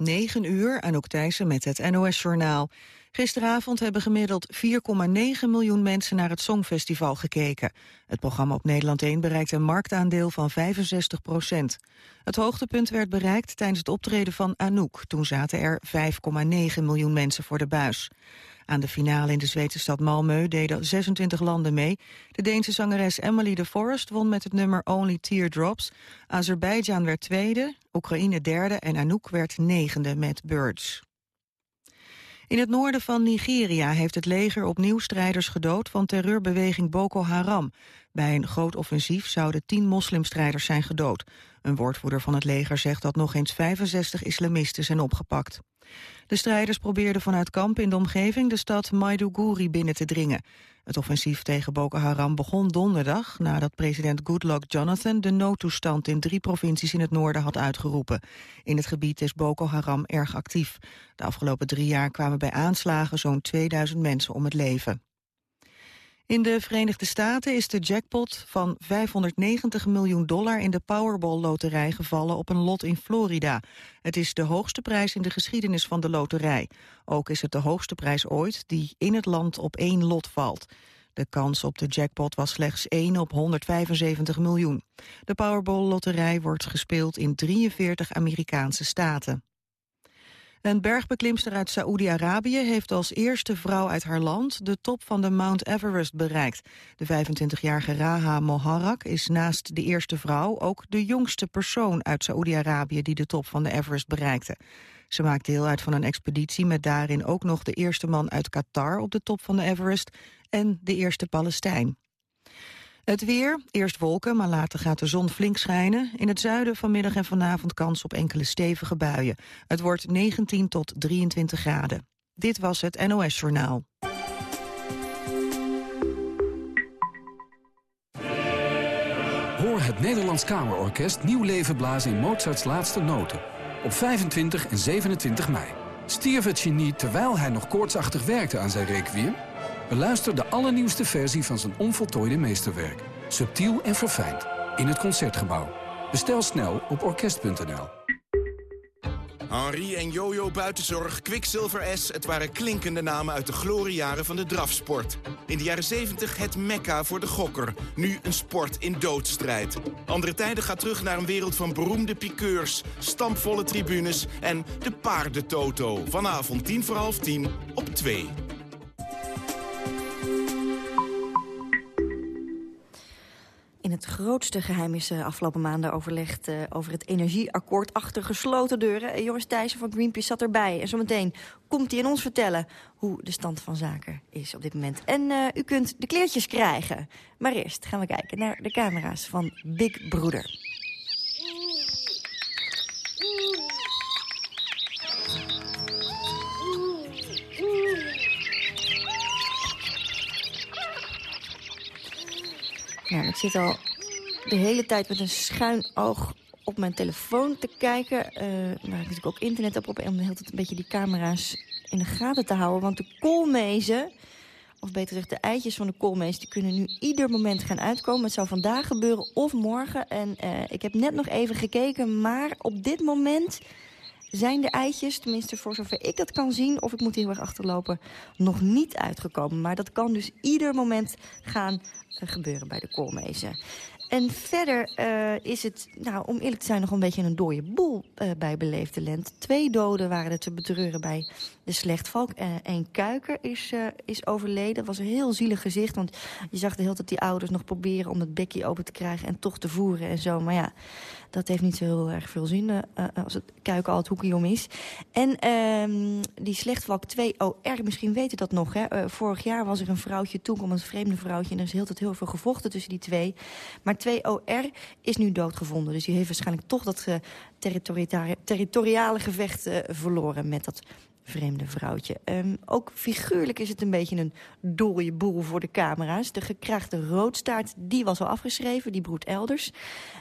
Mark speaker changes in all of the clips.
Speaker 1: 9 uur, Anouk Thijssen met het NOS-journaal. Gisteravond hebben gemiddeld 4,9 miljoen mensen naar het Songfestival gekeken. Het programma op Nederland 1 bereikt een marktaandeel van 65 procent. Het hoogtepunt werd bereikt tijdens het optreden van Anouk. Toen zaten er 5,9 miljoen mensen voor de buis. Aan de finale in de Zweedse stad Malmö deden 26 landen mee. De Deense zangeres Emily de Forest won met het nummer Only Teardrops. Azerbeidzjan werd tweede, Oekraïne derde en Anouk werd negende met Birds. In het noorden van Nigeria heeft het leger opnieuw strijders gedood van terreurbeweging Boko Haram. Bij een groot offensief zouden tien moslimstrijders zijn gedood. Een woordvoerder van het leger zegt dat nog eens 65 islamisten zijn opgepakt. De strijders probeerden vanuit kampen in de omgeving de stad Maiduguri binnen te dringen. Het offensief tegen Boko Haram begon donderdag nadat president Goodluck Jonathan de noodtoestand in drie provincies in het noorden had uitgeroepen. In het gebied is Boko Haram erg actief. De afgelopen drie jaar kwamen bij aanslagen zo'n 2000 mensen om het leven. In de Verenigde Staten is de jackpot van 590 miljoen dollar in de Powerball-loterij gevallen op een lot in Florida. Het is de hoogste prijs in de geschiedenis van de loterij. Ook is het de hoogste prijs ooit die in het land op één lot valt. De kans op de jackpot was slechts 1 op 175 miljoen. De Powerball-loterij wordt gespeeld in 43 Amerikaanse staten. Een bergbeklimster uit Saoedi-Arabië heeft als eerste vrouw uit haar land de top van de Mount Everest bereikt. De 25-jarige Raha Moharrak is naast de eerste vrouw ook de jongste persoon uit Saoedi-Arabië die de top van de Everest bereikte. Ze maakt deel uit van een expeditie met daarin ook nog de eerste man uit Qatar op de top van de Everest en de eerste Palestijn. Het weer, eerst wolken, maar later gaat de zon flink schijnen. In het zuiden vanmiddag en vanavond kans op enkele stevige buien. Het wordt 19 tot 23 graden. Dit was het NOS Journaal.
Speaker 2: Hoor het Nederlands Kamerorkest nieuw leven blazen in Mozarts laatste noten. Op 25 en 27 mei. Stierf het genie terwijl hij nog koortsachtig werkte aan zijn requiem? Beluister de allernieuwste versie van zijn onvoltooide meesterwerk. Subtiel en verfijnd. In het Concertgebouw. Bestel snel op orkest.nl.
Speaker 3: Henri en Jojo Buitenzorg, Quicksilver S... het waren klinkende namen uit de gloriejaren van de drafsport. In de jaren 70 het mekka voor de gokker. Nu een sport in doodstrijd. Andere tijden gaat terug naar een wereld van beroemde piqueurs... stampvolle tribunes en de paardentoto. Vanavond tien voor half tien op 2.
Speaker 4: In het grootste geheim is uh, afgelopen maanden overlegd uh, over het energieakkoord achter gesloten deuren. Uh, Joris Thijssen van Greenpeace zat erbij. En zometeen komt hij in ons vertellen hoe de stand van zaken is op dit moment. En u kunt de kleertjes krijgen. Maar eerst gaan we kijken naar de camera's van Big Broeder. Nou, ik zit al de hele tijd met een schuin oog op mijn telefoon te kijken. Uh, waar ik natuurlijk ook internet op heb. Om de hele een beetje die camera's in de gaten te houden. Want de koolmezen, of beter gezegd de eitjes van de koolmees... die kunnen nu ieder moment gaan uitkomen. Het zou vandaag gebeuren of morgen. En uh, ik heb net nog even gekeken, maar op dit moment zijn de eitjes, tenminste voor zover ik dat kan zien... of ik moet heel erg achterlopen, nog niet uitgekomen. Maar dat kan dus ieder moment gaan gebeuren bij de koolmezen. En verder uh, is het, nou, om eerlijk te zijn, nog een beetje een dode boel uh, bij Beleefde Lent. Twee doden waren er te betreuren bij de slechtvalk. Uh, een kuiker is, is overleden. Dat was een heel zielig gezicht, want je zag de hele tijd die ouders nog proberen... om het bekje open te krijgen en toch te voeren en zo. Maar ja, dat heeft niet zo heel erg veel zin als het kuiken al het hoekje om is. En ehm, die slechtvalk 2OR, misschien weten dat nog. Hè? vorig jaar was er een vrouwtje, toen kwam een vreemde vrouwtje... en er is heel, heel veel gevochten tussen die twee. Maar 2OR is nu doodgevonden. Dus die heeft waarschijnlijk toch dat territoriale gevecht verloren met dat vreemde vrouwtje. Um, ook figuurlijk is het een beetje een dode boel voor de camera's. De gekraagde roodstaart, die was al afgeschreven, die broedt elders.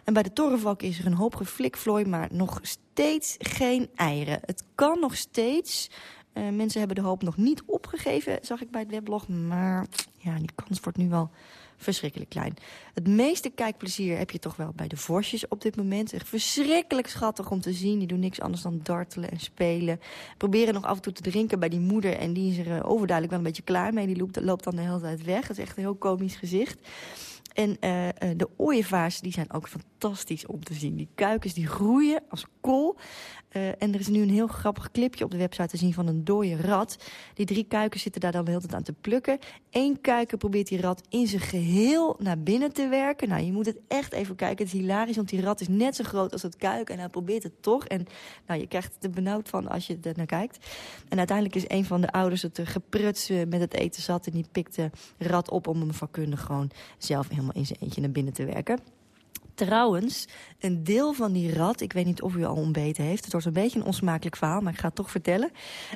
Speaker 4: En bij de torenvalk is er een hoop geflikvlooi, maar nog steeds geen eieren. Het kan nog steeds... Uh, mensen hebben de hoop nog niet opgegeven, zag ik bij het weblog. Maar ja, die kans wordt nu wel verschrikkelijk klein. Het meeste kijkplezier heb je toch wel bij de vosjes op dit moment. Echt verschrikkelijk schattig om te zien. Die doen niks anders dan dartelen en spelen. Proberen nog af en toe te drinken bij die moeder. En die is er eh, overduidelijk wel een beetje klaar mee. Die loopt, loopt dan de hele tijd weg. Dat is echt een heel komisch gezicht. En uh, de ooievaars die zijn ook fantastisch om te zien. Die kuikens die groeien als kool. Uh, en er is nu een heel grappig clipje op de website te zien van een dode rat. Die drie kuikens zitten daar dan de hele tijd aan te plukken. Eén kuiken probeert die rat in zijn geheel naar binnen te werken. Nou, je moet het echt even kijken. Het is hilarisch, want die rat is net zo groot als het kuik. En hij probeert het toch. En nou, je krijgt er benauwd van als je er naar kijkt. En uiteindelijk is een van de ouders het gepruts met het eten zat. En die pikt de rat op om hem vakkundig gewoon zelf helemaal in zijn eentje naar binnen te werken. Trouwens, een deel van die rat, ik weet niet of u al ontbeten heeft... het wordt een beetje een onsmakelijk verhaal, maar ik ga het toch vertellen.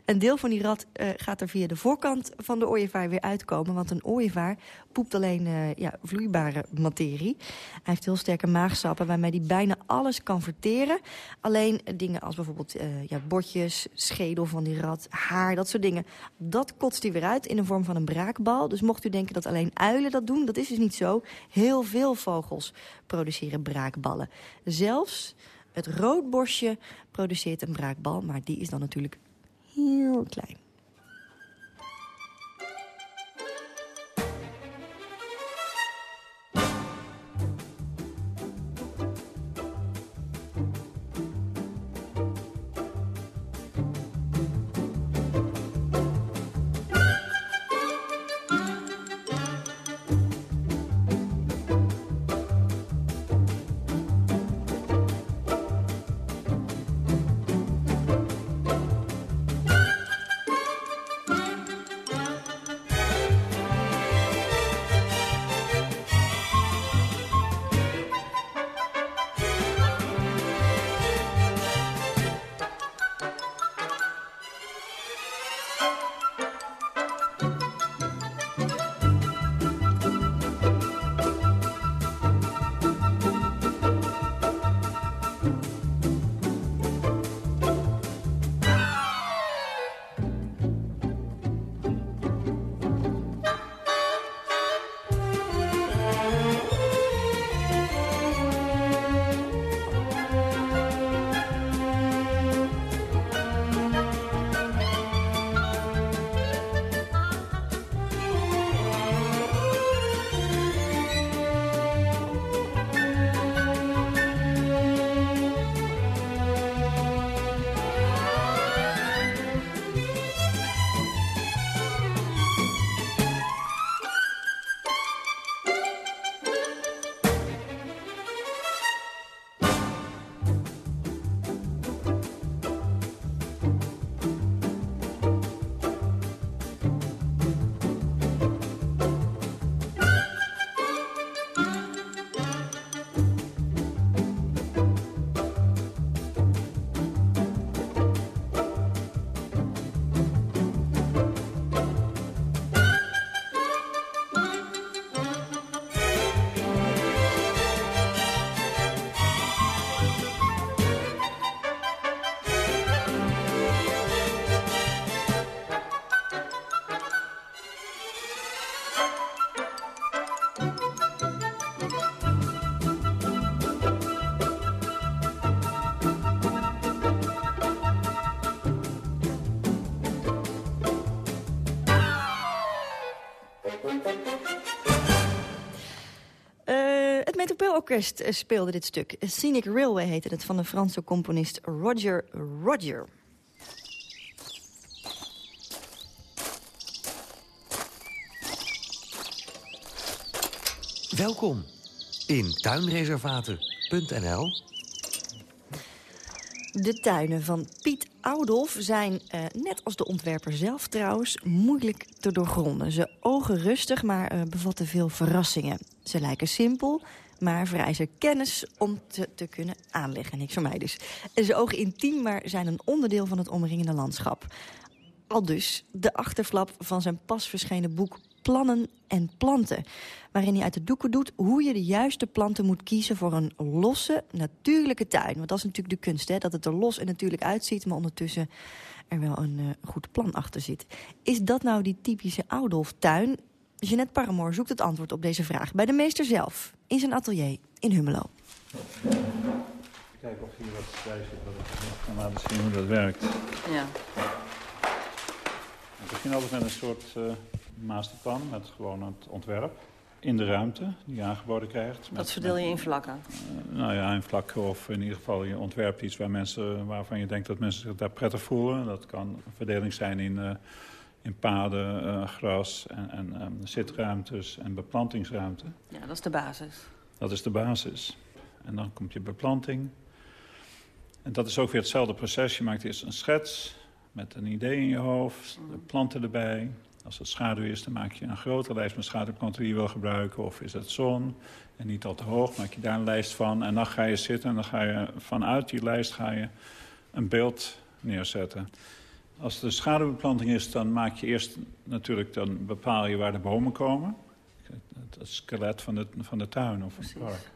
Speaker 4: Een deel van die rat uh, gaat er via de voorkant van de ooievaar weer uitkomen... want een ooievaar poept alleen uh, ja, vloeibare materie. Hij heeft heel sterke maagsappen waarmee hij bijna alles kan verteren. Alleen dingen als bijvoorbeeld uh, ja, botjes, schedel van die rat, haar, dat soort dingen... dat kotst hij weer uit in de vorm van een braakbal. Dus mocht u denken dat alleen uilen dat doen, dat is dus niet zo. Heel veel vogels produceren braakballen. Zelfs het roodborstje produceert een braakbal, maar die is dan natuurlijk heel klein. Orkest speelde dit stuk. Scenic Railway heette het van de Franse componist Roger Roger.
Speaker 5: Welkom in tuinreservaten.nl.
Speaker 4: De tuinen van Piet Oudolf zijn, uh, net als de ontwerper zelf trouwens, moeilijk te doorgronden. Ze ogen rustig, maar uh, bevatten veel verrassingen. Ze lijken simpel, maar vereisen kennis om te, te kunnen aanleggen. Niks voor mij dus. Ze ogen intiem, maar zijn een onderdeel van het omringende landschap. Al dus de achterflap van zijn pas verschenen boek Plannen en Planten. Waarin hij uit de doeken doet hoe je de juiste planten moet kiezen... voor een losse, natuurlijke tuin. Want dat is natuurlijk de kunst, hè? dat het er los en natuurlijk uitziet... maar ondertussen er wel een uh, goed plan achter zit. Is dat nou die typische Oudolf-tuin? Jeanette Paramoor zoekt het antwoord op deze vraag bij de meester zelf, in zijn atelier in Hummelo.
Speaker 6: Kijken of hier wat bij zit, ik kan laten zien hoe dat werkt.
Speaker 7: Ja.
Speaker 6: We beginnen altijd met een soort uh, masterplan, met gewoon het ontwerp in de ruimte die je aangeboden krijgt.
Speaker 7: Dat verdeel je in vlakken?
Speaker 6: Uh, nou ja, in vlakken of in ieder geval je ontwerpt iets waar mensen, waarvan je denkt dat mensen zich daar prettig voelen. Dat kan een verdeling zijn in, uh, in paden, uh, gras en, en um, zitruimtes en beplantingsruimte.
Speaker 7: Ja, dat is de basis.
Speaker 6: Dat is de basis. En dan komt je beplanting. En dat is ook weer hetzelfde proces. Je maakt eerst een schets met een idee in je hoofd, de planten erbij. Als het schaduw is, dan maak je een grote lijst met schaduwplanten die je wil gebruiken. Of is het zon en niet al te hoog, maak je daar een lijst van. En dan ga je zitten en dan ga je vanuit die lijst ga je een beeld neerzetten. Als de schaduwbeplanting is, dan maak je eerst natuurlijk, dan bepaal je waar de bomen komen. Het skelet van de, van de tuin of
Speaker 7: Precies.
Speaker 6: het park.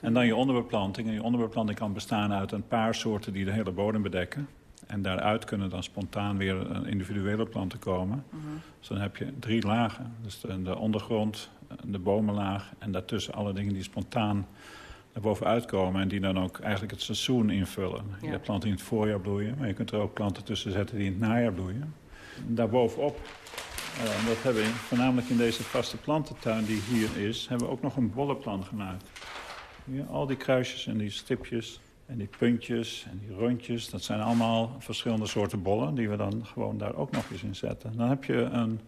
Speaker 6: En dan je onderbeplanting. En je onderbeplanting kan bestaan uit een paar soorten die de hele bodem bedekken. En daaruit kunnen dan spontaan weer individuele planten komen.
Speaker 7: Mhm.
Speaker 6: Dus dan heb je drie lagen. Dus de, de ondergrond, de bomenlaag en daartussen alle dingen die spontaan bovenuit komen. En die dan ook eigenlijk het seizoen invullen. Je hebt planten in het voorjaar bloeien, maar je kunt er ook planten tussen zetten die in het najaar bloeien. Daarbovenop, uh, dat hebben we voornamelijk in deze vaste plantentuin die hier is, hebben we ook nog een bollenplan gemaakt. Al die kruisjes en die stipjes en die puntjes en die rondjes, dat zijn allemaal verschillende soorten bollen... die we dan gewoon daar ook nog eens in zetten. Dan heb je een,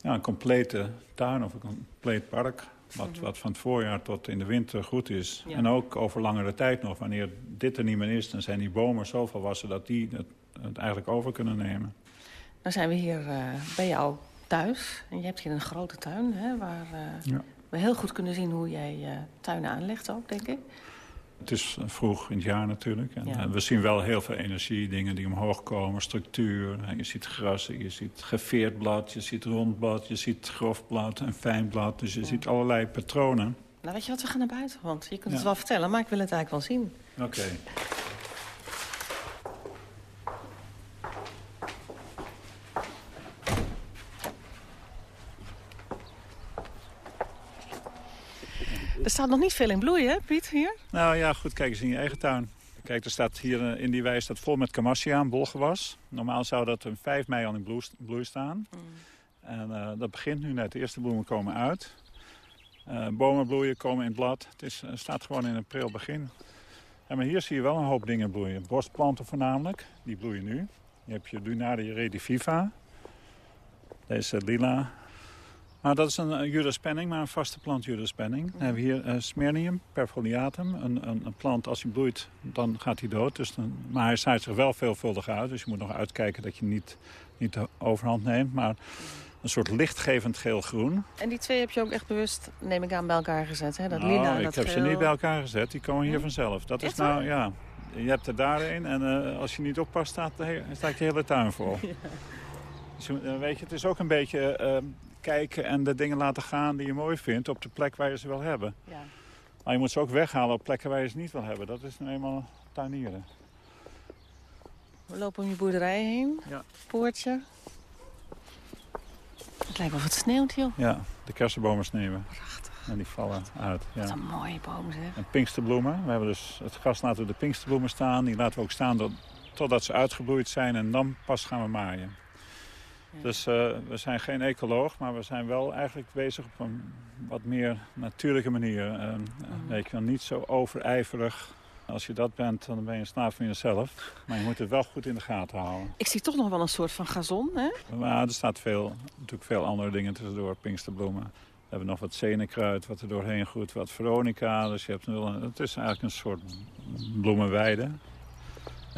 Speaker 6: ja, een complete tuin of een compleet park... Wat,
Speaker 7: Mhm.
Speaker 6: wat van het voorjaar tot in de winter goed is.
Speaker 7: Ja.
Speaker 6: En ook over langere tijd nog. Wanneer dit er niet meer is, dan zijn die bomen zo volwassen... dat die het, het eigenlijk over kunnen nemen.
Speaker 7: Dan zijn we hier uh, bij jou thuis. En je hebt hier een grote tuin, hè, waar uh,
Speaker 6: Ja.
Speaker 7: we heel goed kunnen zien hoe jij uh, tuinen aanlegt ook, denk ik.
Speaker 6: Het is vroeg in het jaar natuurlijk. En
Speaker 7: Ja.
Speaker 6: we zien wel heel veel energie, dingen die omhoog komen, structuur. Je ziet grassen, je ziet geveerd blad, je ziet rond blad, je ziet grof blad en fijn blad. Dus je
Speaker 7: Ja.
Speaker 6: ziet allerlei patronen.
Speaker 7: Nou, weet je wat, we gaan naar buiten, want je kunt het wel vertellen, maar ik wil het eigenlijk wel zien.
Speaker 6: Oké.
Speaker 7: Er staat nog niet veel in bloei, hè, Piet, hier?
Speaker 6: Nou ja, goed, kijk eens in je eigen tuin. Kijk, er staat hier eh, in die wei staat vol met camassia, een bolgewas. Normaal zou dat een 5 mei al in bloei, staan. En eh, dat begint nu net. De eerste bloemen komen uit. Eh, bomen bloeien, komen in het blad. Het is, staat gewoon in een pril begin. En maar hier zie je wel een hoop dingen bloeien. Borstplanten voornamelijk, die bloeien nu. Je hebt je Lunaria rediviva. Deze lila. Maar dat is een, juraspenning, maar een vaste plant juraspenning. Dan hebben we hier eh Smernium perfoliatum. Een, een, een plant, als hij bloeit, dan gaat hij dood. Dus dan, maar hij zaait zich wel veelvuldig uit. Dus je moet nog uitkijken dat je niet, niet de overhand neemt. Maar een soort lichtgevend geel-groen.
Speaker 7: En die twee heb je ook echt bewust, neem ik aan, bij elkaar gezet, hè? Dat
Speaker 6: Nou,
Speaker 7: lila,
Speaker 6: ik
Speaker 7: dat
Speaker 6: heb ze niet bij elkaar gezet. Die komen hier
Speaker 7: Nee?
Speaker 6: vanzelf. Dat is nou, ja. Je hebt er daarin en eh, als je niet oppast, staat, de staat je hele tuin vol. Dus, eh, weet je, het is ook een beetje kijken en de dingen laten gaan die je mooi vindt op de plek waar je ze wil hebben.
Speaker 7: Ja.
Speaker 6: Maar je moet ze ook weghalen op plekken waar je ze niet wil hebben. Dat is nu eenmaal tuinieren.
Speaker 7: We lopen om je boerderij heen.
Speaker 6: Ja.
Speaker 7: Poortje. Het lijkt wel of het sneeuwt, joh.
Speaker 6: Ja, de kersenbomen sneeuwen.
Speaker 7: Prachtig.
Speaker 6: En die vallen uit.
Speaker 7: Wat
Speaker 6: Ja.
Speaker 7: een mooie boom, zeg.
Speaker 6: En pinksterbloemen. We hebben dus het gras laten we de pinksterbloemen staan. Die laten we ook staan tot- totdat ze uitgebloeid zijn. En dan pas gaan we maaien. Dus eh, we zijn geen ecoloog, maar we zijn wel eigenlijk bezig op een wat meer natuurlijke manier.
Speaker 7: Mhm.
Speaker 6: Weet je wel, niet zo overijverig. Als je dat bent, dan ben je een slaaf van jezelf. Maar je moet het wel goed in de gaten houden.
Speaker 7: Ik zie toch nog wel een soort van gazon, hè?
Speaker 6: Maar er staat veel, natuurlijk veel andere dingen tussendoor. Pinksterbloemen. We hebben nog wat zenenkruid wat er doorheen groeit. Wat veronica. Dus je hebt het is eigenlijk een soort bloemenweide.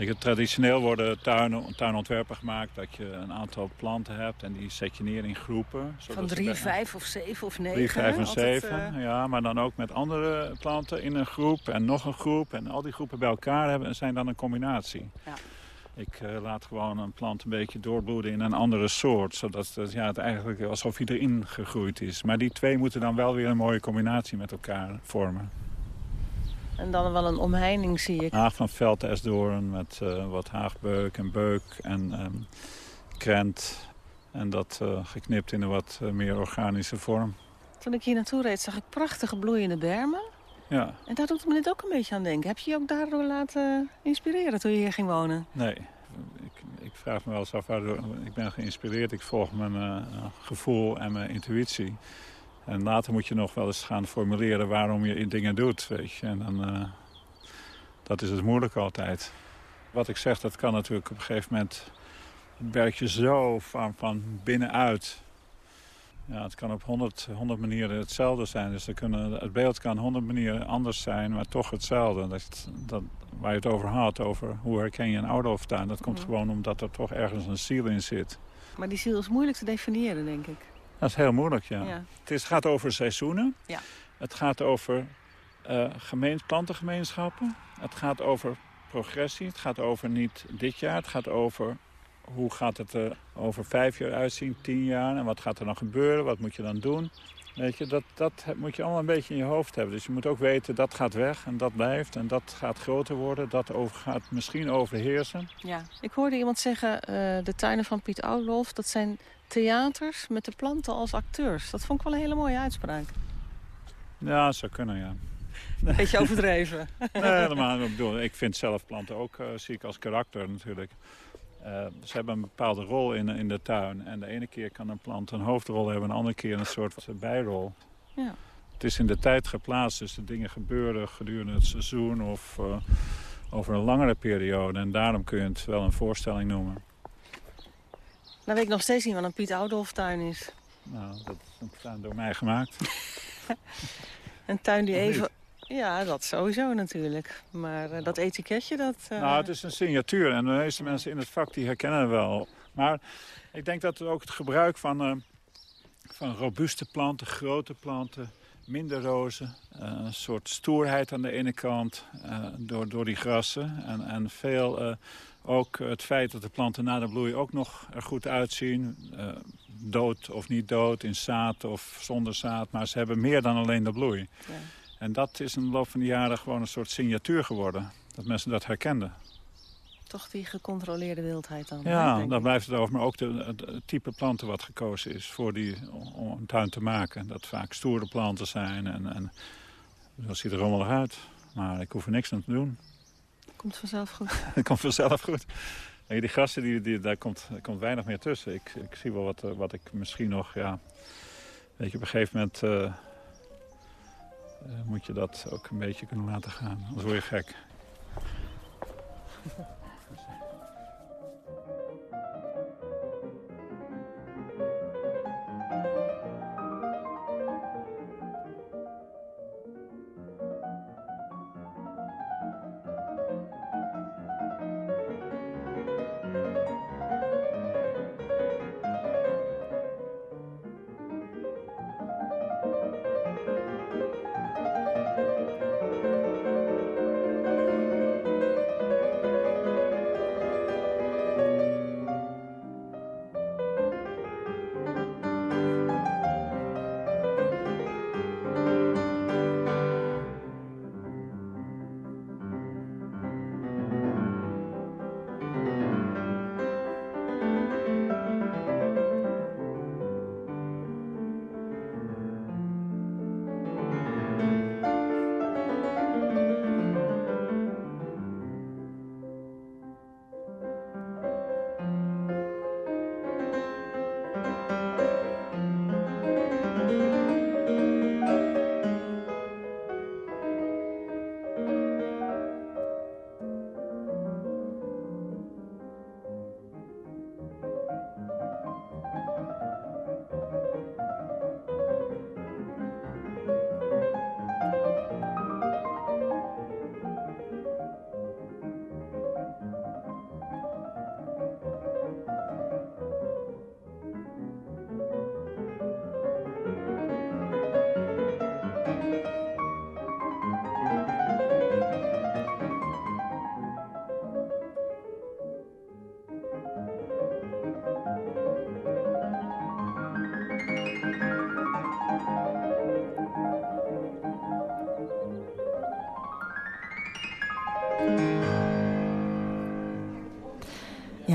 Speaker 6: Traditioneel worden tuinen, tuinontwerpen gemaakt dat je een aantal planten hebt. En die zet je neer in groepen.
Speaker 7: Van drie, vijf of zeven of negen.
Speaker 6: Drie, vijf en zeven.
Speaker 7: eh,
Speaker 6: Ja, maar dan ook met andere planten in een groep en nog een groep. En al die groepen bij elkaar hebben, zijn dan een combinatie.
Speaker 7: Ja.
Speaker 6: Ik eh, laat gewoon een plant een beetje doorbloeden in een andere soort. Zodat het, ja, het eigenlijk alsof hij erin gegroeid is. Maar die twee moeten dan wel weer een mooie combinatie met elkaar vormen.
Speaker 7: En dan wel een omheining, zie ik.
Speaker 6: Haag van veldesdoorn met eh, wat haagbeuk en beuk en ehm krent. En dat uh, geknipt in een wat uh, meer organische vorm.
Speaker 7: Toen ik hier naartoe reed zag ik prachtige bloeiende bermen.
Speaker 6: Ja.
Speaker 7: En daar doet me dit ook een beetje aan denken. Heb je je ook daardoor laten inspireren toen je hier ging wonen?
Speaker 6: Nee. Ik, ik vraag me wel eens af waardoor ik ben geïnspireerd. Ik volg mijn uh, gevoel en mijn intuïtie. En later moet je nog wel eens gaan formuleren waarom je dingen doet. Weet je. En dan, uh, dat is het moeilijk altijd. Wat ik zeg, dat kan natuurlijk op een gegeven moment... werk je zo van, van binnenuit. Ja, het kan op honderd, honderd manieren hetzelfde zijn. Dus er kunnen, het beeld kan honderd manieren anders zijn, maar toch hetzelfde. Dat, dat, waar je het over had, over hoe herken je een ouderhoftuin... dat komt gewoon omdat er toch ergens een ziel in zit.
Speaker 7: Maar die ziel is moeilijk te definiëren, denk ik.
Speaker 6: Dat is heel moeilijk, ja.
Speaker 7: Ja.
Speaker 6: Het is, gaat over seizoenen.
Speaker 7: Ja.
Speaker 6: Het gaat over gemeen, plantengemeenschappen. Het gaat over progressie. Het gaat over niet dit jaar. Het gaat over hoe gaat het er over vijf jaar uitzien, tien jaar. En wat gaat er dan gebeuren? Wat moet je dan doen? Weet je, dat, dat moet je allemaal een beetje in je hoofd hebben. Dus je moet ook weten, dat gaat weg en dat blijft. En dat gaat groter worden. Dat over, gaat misschien overheersen.
Speaker 7: Ja. Ik hoorde iemand zeggen, eh, de tuinen van Piet Oudolf... dat zijn theaters met de planten als acteurs. Dat vond ik wel een hele mooie uitspraak.
Speaker 6: Ja, dat zou kunnen, ja.
Speaker 7: Beetje overdreven.
Speaker 6: Nee, helemaal. Ik, bedoel, ik vind zelf planten ook, eh, zie ik als karakter natuurlijk. Eh, ze hebben een bepaalde rol in, in de tuin. En de ene keer kan een plant een hoofdrol hebben, en de andere keer een soort bijrol.
Speaker 7: Ja.
Speaker 6: Het is in de tijd geplaatst, dus de dingen gebeuren gedurende het seizoen of eh, over een langere periode. En daarom kun je het wel een voorstelling noemen.
Speaker 7: Nou weet ik nog steeds niet wat een Piet Oudolf tuin is.
Speaker 6: Nou, dat is een tuin door mij gemaakt.
Speaker 7: Een tuin die even... Ja, dat sowieso natuurlijk. Maar eh, dat etiketje, dat... eh,
Speaker 6: Nou, het is een signatuur en de meeste mensen in het vak die herkennen het wel. Maar ik denk dat ook het gebruik van, eh, van robuuste planten, grote planten, minder rozen... eh, een soort stoerheid aan de ene kant eh, door, door die grassen. En, en veel eh, ook het feit dat de planten na de bloei ook nog er goed uitzien. dood of niet dood, in zaad of zonder zaad. Maar ze hebben meer dan alleen de bloei.
Speaker 7: ja.
Speaker 6: En dat is in de loop van de jaren gewoon een soort signatuur geworden. Dat mensen dat herkenden.
Speaker 7: Toch die gecontroleerde wildheid dan.
Speaker 6: Ja,
Speaker 7: ik.
Speaker 6: blijft het over. Maar ook de, het, het type planten wat gekozen is voor die, om een tuin te maken. Dat vaak stoere planten zijn. En, en dat ziet er rommelig uit. Maar ik hoef er niks aan te doen.
Speaker 7: Komt vanzelf goed.
Speaker 6: Komt vanzelf goed. Nee, die gassen, die, die, daar, komt, daar komt weinig meer tussen. Ik, ik zie wel wat, wat ik misschien nog... Ja, weet je, op een gegeven moment eh, eh, moet je dat ook een beetje kunnen laten gaan. Anders word je gek.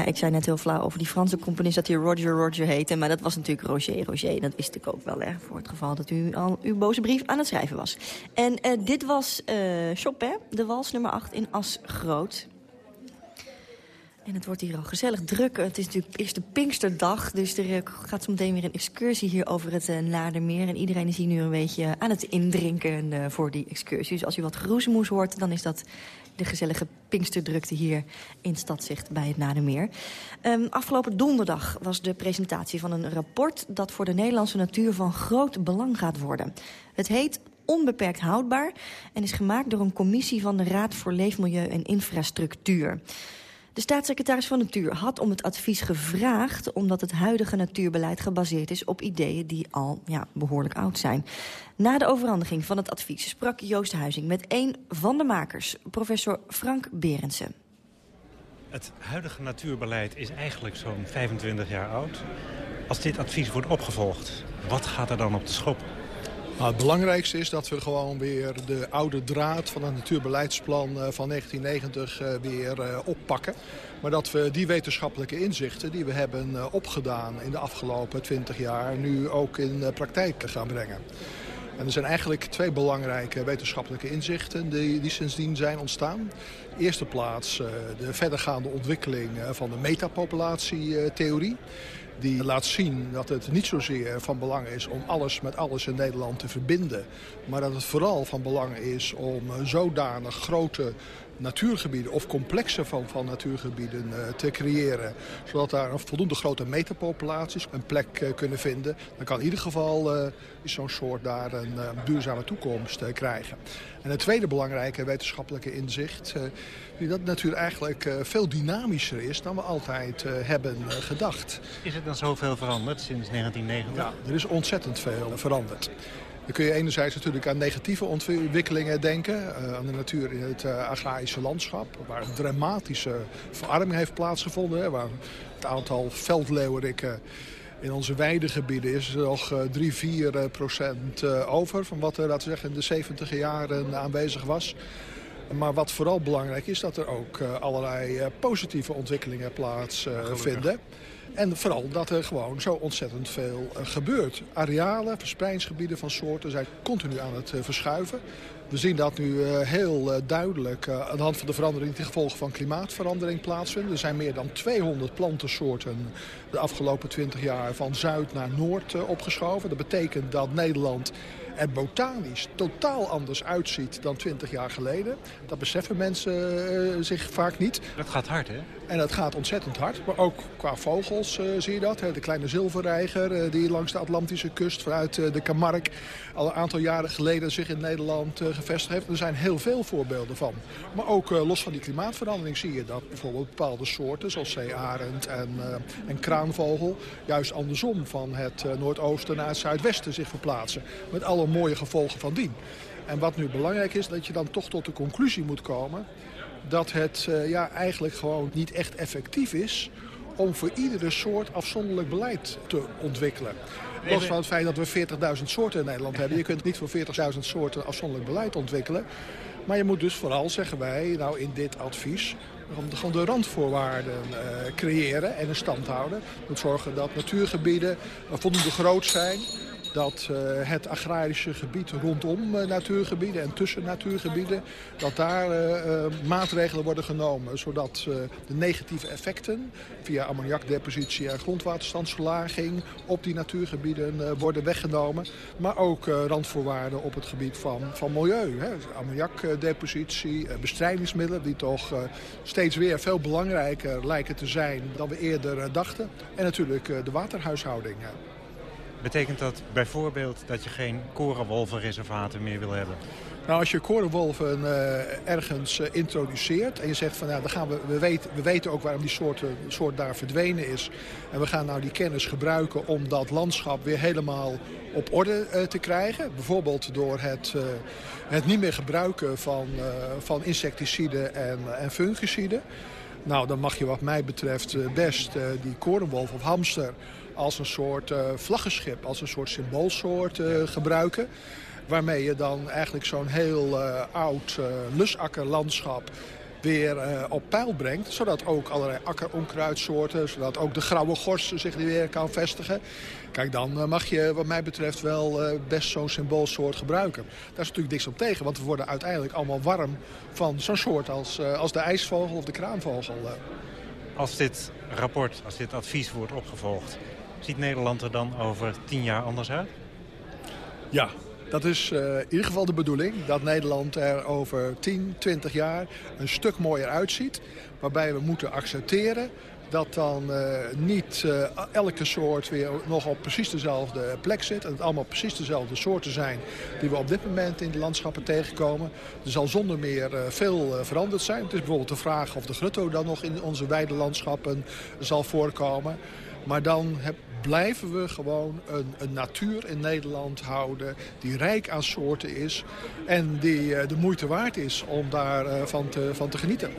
Speaker 4: Ik zei net heel flauw over die Franse componist dat hij Roger Roger heette. Maar dat was natuurlijk Roger Roger. Dat wist ik ook wel, hè, voor het geval dat u al uw boze brief aan het schrijven was. En uh, dit was uh, Chopin, de wals nummer 8 in As Groot. En het wordt hier al gezellig druk. Het is natuurlijk eerst de Pinksterdag, dus er gaat zo meteen weer een excursie hier over het uh. En iedereen is hier nu een beetje aan het indrinken voor die excursie. Dus als u wat geroezemoes hoort, dan is dat de gezellige Pinksterdrukte hier in Stadzicht bij het Nadermeer. Um, afgelopen donderdag was de presentatie van een rapport... dat voor de Nederlandse natuur van groot belang gaat worden. Het heet Onbeperkt Houdbaar en is gemaakt door een commissie van de Raad voor Leefmilieu en Infrastructuur. De staatssecretaris van Natuur had om het advies gevraagd... omdat het huidige natuurbeleid gebaseerd is op ideeën die al ja, behoorlijk oud zijn. Na de overhandiging van het advies sprak Joost Huizing met een van de makers... professor Frank Berendsen.
Speaker 8: Het huidige natuurbeleid is eigenlijk zo'n 25 jaar oud. Als dit advies wordt opgevolgd, wat gaat er dan op de schop?
Speaker 9: Het belangrijkste is dat we gewoon weer de oude draad van het natuurbeleidsplan eh, van 1990 eh, weer eh, oppakken. Maar dat we die wetenschappelijke inzichten die we hebben opgedaan in de afgelopen 20 jaar nu ook in praktijk gaan brengen. En er zijn eigenlijk twee belangrijke wetenschappelijke inzichten die, die sindsdien zijn ontstaan. In eerste plaats de verdergaande ontwikkeling van de metapopulatietheorie die laat zien dat het niet zozeer van belang is om alles met alles in Nederland te verbinden. Maar dat het vooral van belang is om zodanig grote natuurgebieden of complexen van, van natuurgebieden uh, te creëren. Zodat daar een voldoende grote metapopulaties een plek uh, kunnen vinden. Dan kan in ieder geval uh, zo'n soort daar een duurzame toekomst krijgen. En het tweede belangrijke wetenschappelijke inzicht... is dat natuur eigenlijk veel dynamischer is dan we altijd hebben gedacht.
Speaker 8: Is het dan zoveel veranderd sinds 1990?
Speaker 9: Ja, er is ontzettend veel veranderd. Dan kun je enerzijds natuurlijk aan negatieve ontwikkelingen denken. Uh, aan de natuur in het uh, agrarische landschap. Waar een dramatische verarming heeft plaatsgevonden. Hè, waar het aantal veldleeuwerikken in onze weidegebieden is nog uh, 3, 4 procent over. Van wat er laten we zeggen, in de 70 jaren aanwezig was. Maar wat vooral belangrijk is, dat er ook allerlei positieve ontwikkelingen plaatsvinden. En vooral dat er gewoon zo ontzettend veel uh, gebeurt. Arealen, verspreidingsgebieden van soorten zijn continu aan het uh, verschuiven. We zien dat nu uh, heel duidelijk aan de hand van de verandering... ten gevolge van klimaatverandering plaatsvinden. Er zijn meer dan 200 plantensoorten de afgelopen 20 jaar van zuid naar noord opgeschoven. Dat betekent dat Nederland er botanisch totaal anders uitziet dan 20 jaar geleden. Dat beseffen mensen zich vaak niet.
Speaker 8: Dat gaat hard, hè?
Speaker 9: En dat gaat ontzettend hard. Maar ook qua vogels uh, zie je dat. Hè? De kleine zilverreiger uh, die langs de Atlantische kust vanuit de Camargue... al een aantal jaren geleden zich in Nederland gevestigd heeft. Er zijn heel veel voorbeelden van. Maar ook los van die klimaatverandering zie je dat bijvoorbeeld bepaalde soorten... zoals zeearend en, en kraanvogel... juist andersom van het noordoosten naar het zuidwesten zich verplaatsen. Met alle mooie gevolgen van dien. En wat nu belangrijk is, dat je dan toch tot de conclusie moet komen... dat het uh, ja, eigenlijk gewoon niet echt effectief is om voor iedere soort afzonderlijk beleid te ontwikkelen. Los van het feit dat we 40.000 soorten in Nederland hebben. Je kunt niet voor 40.000 soorten afzonderlijk beleid ontwikkelen. Maar je moet dus vooral, zeggen wij, nou in dit advies... gewoon de randvoorwaarden uh, creëren en in stand houden. Je moet zorgen dat natuurgebieden voldoende groot zijn dat uh, het agrarische gebied rondom uh, natuurgebieden en tussen natuurgebieden... dat daar uh, maatregelen worden genomen, zodat de negatieve effecten... via ammoniakdepositie en grondwaterstandsverlaging op die natuurgebieden worden weggenomen. Maar ook randvoorwaarden op het gebied van, van milieu. Hè. Ammoniakdepositie, bestrijdingsmiddelen die toch steeds weer veel belangrijker lijken te zijn dan we eerder dachten. En natuurlijk de waterhuishouding.
Speaker 8: Betekent dat bijvoorbeeld dat je geen korenwolvenreservaten meer wil hebben?
Speaker 9: Nou, als je korenwolven uh, ergens uh, introduceert en je zegt van nou, dan gaan we, we, weten, we weten ook waarom die soort, soort daar verdwenen is. En we gaan nou die kennis gebruiken om dat landschap weer helemaal op orde uh, te krijgen. Bijvoorbeeld door het, het niet meer gebruiken van, van insecticiden en, en fungiciden. Nou, dan mag je wat mij betreft best die korenwolf of hamster als een soort uh, vlaggenschip, als een soort symboolsoort uh, gebruiken. Waarmee je dan eigenlijk zo'n heel uh, oud lusakkerlandschap weer op peil brengt. Zodat ook allerlei akkeronkruidsoorten, zodat ook de grauwe gors zich weer kan vestigen. Kijk, dan mag je wat mij betreft wel best zo'n symboolsoort gebruiken. Daar is natuurlijk niks op tegen, want we worden uiteindelijk allemaal warm van zo'n soort als, als de ijsvogel of de kraanvogel.
Speaker 8: Als dit rapport, als dit advies wordt opgevolgd... ziet Nederland er dan over tien jaar anders uit?
Speaker 9: Ja, dat is uh, in ieder geval de bedoeling. Dat Nederland er over 10, 20 jaar een stuk mooier uitziet. Waarbij we moeten accepteren dat dan uh, niet uh, elke soort weer nog op precies dezelfde plek zit. En het allemaal precies dezelfde soorten zijn die we op dit moment in de landschappen tegenkomen. Er zal zonder meer veel veranderd zijn. Het is bijvoorbeeld de vraag of de grutto dan nog in onze wijde landschappen zal voorkomen. Maar dan heb, blijven we gewoon een, een, natuur in Nederland houden... die rijk aan soorten is en die de moeite waard is om daarvan van te, van te genieten.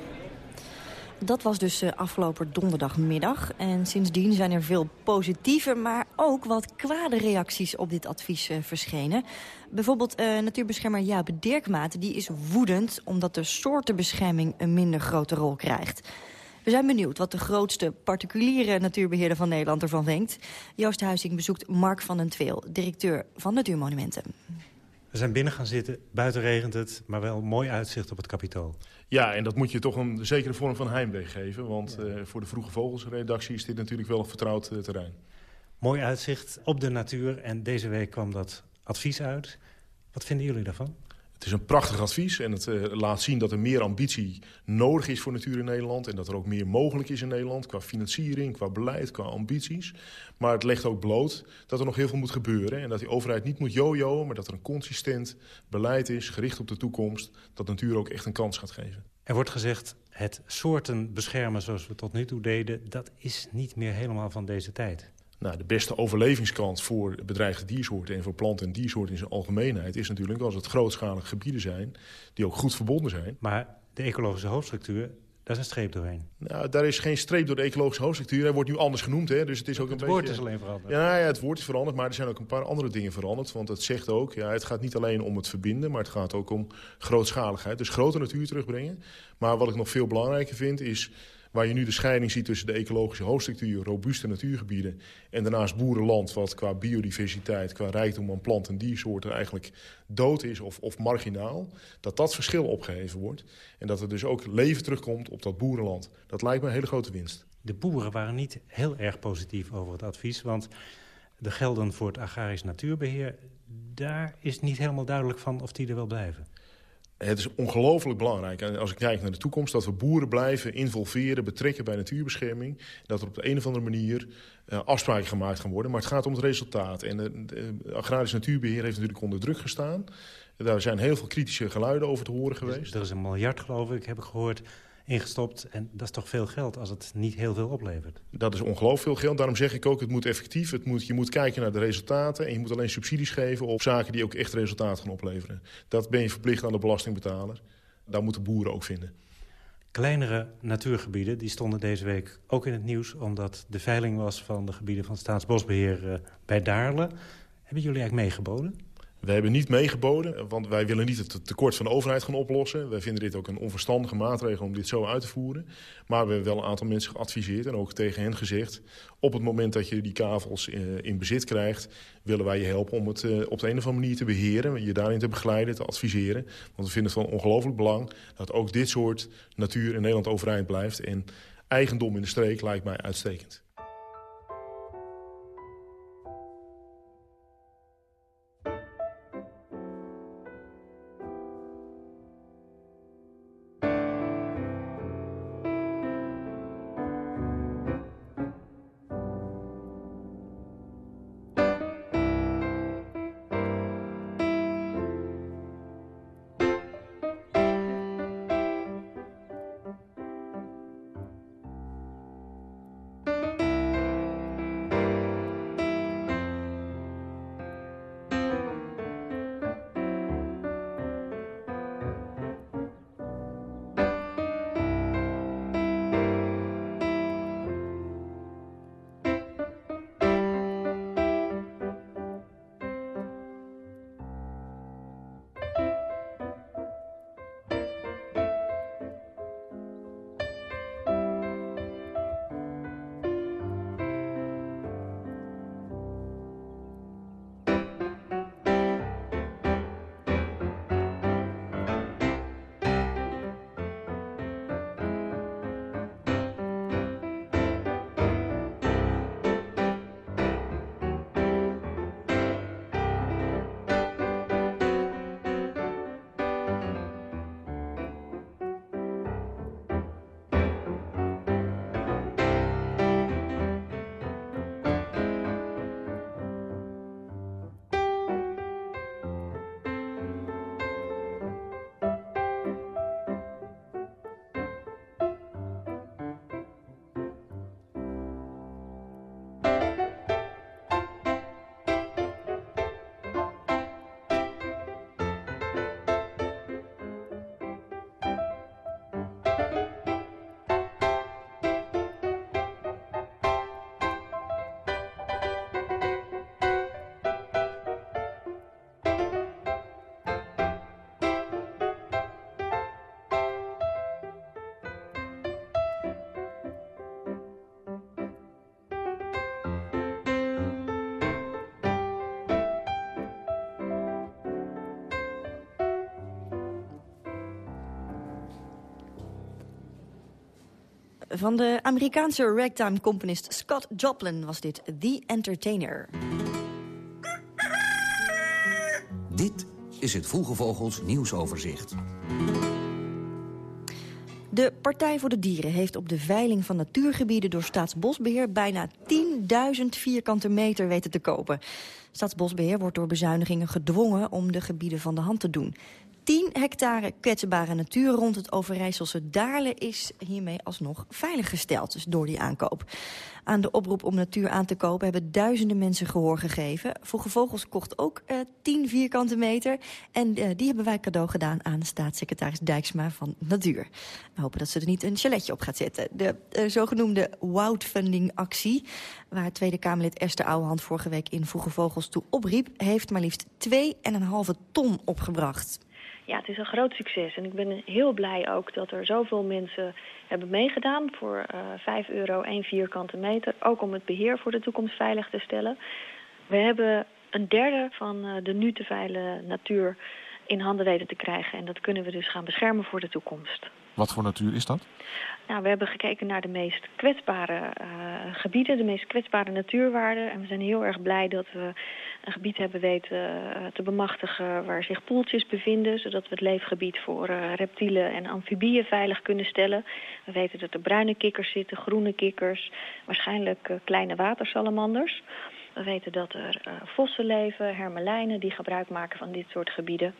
Speaker 4: Dat was dus uh, afgelopen donderdagmiddag. En sindsdien zijn er veel positieve, maar ook wat kwade reacties op dit advies verschenen. Bijvoorbeeld uh, natuurbeschermer Jaap Dirkmaat die is woedend... omdat de soortenbescherming een minder grote rol krijgt. We zijn benieuwd wat de grootste particuliere natuurbeheerder van Nederland ervan denkt. Joost Huizing bezoekt Mark van den Tweel, directeur van Natuurmonumenten.
Speaker 8: We zijn binnen gaan zitten, buiten regent het, maar wel mooi uitzicht op het kapitool.
Speaker 10: Ja, en dat moet je toch een zekere vorm van heimwee geven. Want ja. uh, voor de Vroege Vogels-redactie is dit natuurlijk wel een vertrouwd uh, terrein.
Speaker 8: Mooi uitzicht op de natuur en deze week kwam dat advies uit. Wat vinden jullie daarvan?
Speaker 10: Het is een prachtig advies en het uh, laat zien dat er meer ambitie nodig is voor natuur in Nederland. En dat er ook meer mogelijk is in Nederland qua financiering, qua beleid, qua ambities. Maar het legt ook bloot dat er nog heel veel moet gebeuren. En dat die overheid niet moet jojoen, maar dat er een consistent beleid is, gericht op de toekomst. Dat natuur ook echt een kans gaat geven.
Speaker 8: Er wordt gezegd, het soorten beschermen zoals we tot nu toe deden... dat is niet meer helemaal van deze tijd.
Speaker 10: Nou, de beste overlevingskans voor bedreigde diersoorten... en voor planten en diersoorten in zijn algemeenheid... is natuurlijk als het grootschalige gebieden zijn... die ook goed verbonden zijn.
Speaker 8: Maar de ecologische hoofdstructuur, daar is een streep doorheen.
Speaker 10: Nou, daar is geen streep door de ecologische hoofdstructuur. Hij wordt nu anders genoemd, hè? dus het is ook
Speaker 8: het
Speaker 10: een
Speaker 8: woord
Speaker 10: beetje...
Speaker 8: is alleen veranderd.
Speaker 10: Ja, ja, het woord is veranderd, maar er zijn ook een paar andere dingen veranderd. Want het zegt ook, ja, het gaat niet alleen om het verbinden... maar het gaat ook om grootschaligheid. Dus grote natuur terugbrengen. Maar wat ik nog veel belangrijker vind, is waar je nu de scheiding ziet tussen de ecologische hoofdstructuur... robuuste natuurgebieden en daarnaast boerenland... wat qua biodiversiteit, qua rijkdom aan plant- en diersoorten... eigenlijk dood is of, of marginaal, dat dat verschil opgeheven wordt. En dat er dus ook leven terugkomt op dat boerenland. Dat lijkt me een hele grote winst.
Speaker 8: De boeren waren niet heel erg positief over het advies... want de gelden voor het agrarisch natuurbeheer... daar is niet helemaal duidelijk van of die er wel blijven.
Speaker 10: Het is ongelooflijk belangrijk, als ik kijk naar de toekomst... dat we boeren blijven involveren, betrekken bij natuurbescherming. Dat er op de een of andere manier uh, afspraken gemaakt gaan worden. Maar het gaat om het resultaat. En de, de agrarisch natuurbeheer heeft natuurlijk onder druk gestaan. Daar zijn heel veel kritische geluiden over te horen geweest.
Speaker 8: Er is een miljard, geloof ik, heb ik gehoord ingestopt. En dat is toch veel geld als het niet heel veel oplevert?
Speaker 10: Dat is ongelooflijk veel geld. Daarom zeg ik ook, het moet effectief. Het moet, je moet kijken naar de resultaten. En je moet alleen subsidies geven op zaken die ook echt resultaat gaan opleveren. Dat ben je verplicht aan de belastingbetaler. Daar moeten boeren ook vinden.
Speaker 8: Kleinere natuurgebieden die stonden deze week ook in het nieuws... omdat de veiling was van de gebieden van Staatsbosbeheer uh, bij Daarle. Hebben jullie eigenlijk meegeboden?
Speaker 10: We hebben niet meegeboden, want wij willen niet het tekort van de overheid gaan oplossen. Wij vinden dit ook een onverstandige maatregel om dit zo uit te voeren. Maar we hebben wel een aantal mensen geadviseerd en ook tegen hen gezegd... op het moment dat je die kavels in bezit krijgt... willen wij je helpen om het op de een of andere manier te beheren... je daarin te begeleiden, te adviseren. Want we vinden het van ongelooflijk belang dat ook dit soort natuur in Nederland overeind blijft. En eigendom in de streek lijkt mij uitstekend.
Speaker 4: Van de Amerikaanse ragtime-componist Scott Joplin was dit The Entertainer.
Speaker 11: Dit is het Vroege Vogels nieuwsoverzicht.
Speaker 4: De Partij voor de Dieren heeft op de veiling van natuurgebieden door Staatsbosbeheer bijna 10.000 vierkante meter weten te kopen. Staatsbosbeheer wordt door bezuinigingen gedwongen om de gebieden van de hand te doen. 10 hectare kwetsbare natuur rond het Overijsselse Daarle is hiermee alsnog veiliggesteld, dus door die aankoop. Aan de oproep om natuur aan te kopen hebben duizenden mensen gehoor gegeven. Vroege Vogels kocht ook eh, 10 vierkante meter. En uh, die hebben wij cadeau gedaan aan staatssecretaris Dijksma van Natuur. We hopen dat ze er niet een chaletje op gaat zetten. De uh, zogenoemde Woudfunding actie, waar Tweede Kamerlid Esther Ouwehand vorige week in Vroege Vogels toe opriep, heeft maar liefst 2,5 ton opgebracht.
Speaker 12: Ja, het is een groot succes. En ik ben heel blij ook dat er zoveel mensen hebben meegedaan voor uh, eh, 5 euro 1 vierkante meter. Ook om het beheer voor de toekomst veilig te stellen. We hebben een derde van uh, de nu te veilige natuur in handen weten te krijgen. En dat kunnen we dus gaan beschermen voor de toekomst.
Speaker 13: Wat voor natuur is dat?
Speaker 12: Nou, we hebben gekeken naar de meest kwetsbare uh, gebieden, de meest kwetsbare natuurwaarden. En we zijn heel erg blij dat we een gebied hebben weten uh, te bemachtigen waar zich poeltjes bevinden. Zodat we het leefgebied voor uh, reptielen en amfibieën veilig kunnen stellen. We weten dat er bruine kikkers zitten, groene kikkers, waarschijnlijk kleine watersalamanders. We weten dat er vossen leven, hermelijnen die gebruik maken van dit soort gebieden.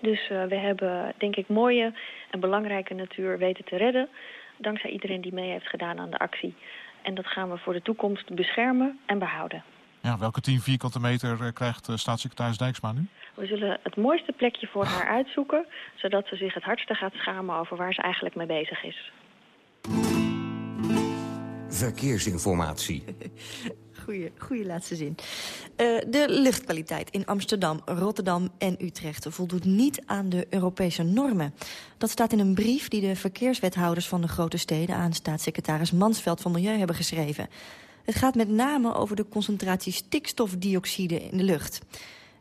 Speaker 12: Dus uh, we hebben, denk ik, mooie en belangrijke natuur weten te redden. Dankzij iedereen die mee heeft gedaan aan de actie. En dat gaan we voor de toekomst beschermen en behouden.
Speaker 13: Ja, welke 10 vierkante meter eh, krijgt uh, staatssecretaris Dijksma nu?
Speaker 12: We zullen het mooiste plekje voor haar uitzoeken... zodat ze zich het hardste gaat schamen over waar ze eigenlijk mee bezig is.
Speaker 11: Verkeersinformatie.
Speaker 4: Goeie, goeie laatste zin. Uh, de luchtkwaliteit in Amsterdam, Rotterdam en Utrecht voldoet niet aan de Europese normen. Dat staat in een brief die de verkeerswethouders van de grote steden aan staatssecretaris Mansveld van Milieu hebben geschreven. Het gaat met name over de concentratie stikstofdioxide in de lucht.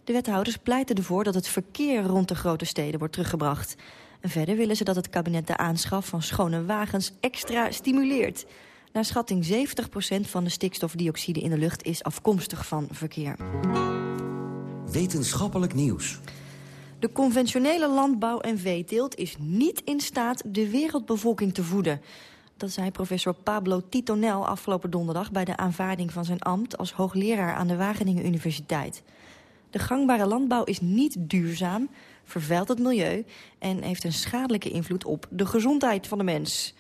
Speaker 4: De wethouders pleiten ervoor dat het verkeer rond de grote steden wordt teruggebracht. Verder willen ze dat het kabinet de aanschaf van schone wagens extra stimuleert. Naar schatting 70% van de stikstofdioxide in de lucht is afkomstig van verkeer.
Speaker 11: Wetenschappelijk nieuws.
Speaker 4: De conventionele landbouw en veeteelt is niet in staat de wereldbevolking te voeden. Dat zei professor Pablo Titonel afgelopen donderdag... bij de aanvaarding van zijn ambt als hoogleraar aan de Wageningen Universiteit. De gangbare landbouw is niet duurzaam, vervuilt het milieu... en heeft een schadelijke invloed op de gezondheid van de mens.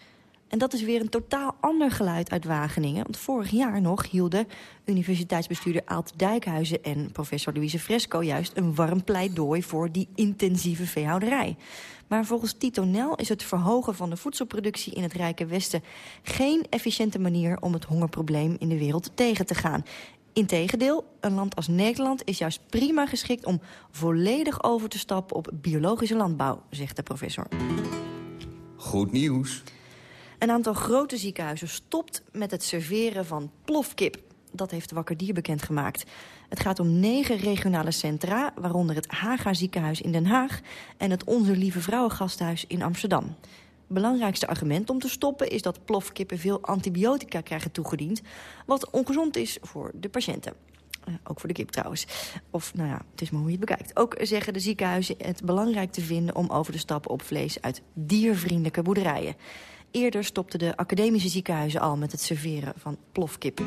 Speaker 4: En dat is weer een totaal ander geluid uit Wageningen. Want vorig jaar nog hielden universiteitsbestuurder Aalt Dijkhuizen... en professor Louise Fresco juist een warm pleidooi voor die intensieve veehouderij. Maar volgens Tito Nel is het verhogen van de voedselproductie in het Rijke Westen... geen efficiënte manier om het hongerprobleem in de wereld tegen te gaan. Integendeel, een land als Nederland is juist prima geschikt om volledig over te stappen op biologische landbouw, zegt de professor.
Speaker 11: Goed nieuws.
Speaker 4: Een aantal grote ziekenhuizen stopt met het serveren van plofkip. Dat heeft Wakker Dier bekendgemaakt. Het gaat om negen regionale centra, waaronder het Haga ziekenhuis in Den Haag... en het Onze Lieve Vrouwengasthuis in Amsterdam. Belangrijkste argument om te stoppen is dat plofkippen veel antibiotica krijgen toegediend... wat ongezond is voor de patiënten. Uh, ook voor de kip trouwens. Of, nou ja, het is maar hoe je het bekijkt. Ook zeggen de ziekenhuizen het belangrijk te vinden om over te stappen op vlees uit diervriendelijke boerderijen. Eerder stopten de academische ziekenhuizen al met het serveren van plofkip.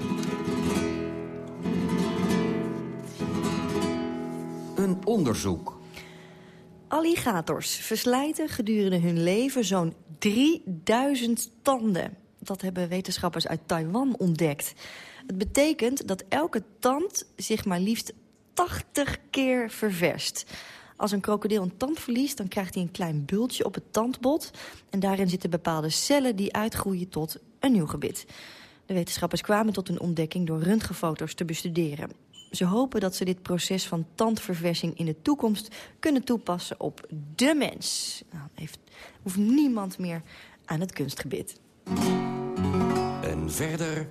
Speaker 11: Een onderzoek.
Speaker 4: Alligators verslijten gedurende hun leven zo'n 3000 tanden. Dat hebben wetenschappers uit Taiwan ontdekt. Het betekent dat elke tand zich maar liefst 80 keer ververst. Als een krokodil een tand verliest, dan krijgt hij een klein bultje op het tandbot. En daarin zitten bepaalde cellen die uitgroeien tot een nieuw gebit. De wetenschappers kwamen tot een ontdekking door röntgenfoto's te bestuderen. Ze hopen dat ze dit proces van tandverversing in de toekomst kunnen toepassen op de mens. Nou, heeft, hoeft niemand meer aan het kunstgebit.
Speaker 11: En verder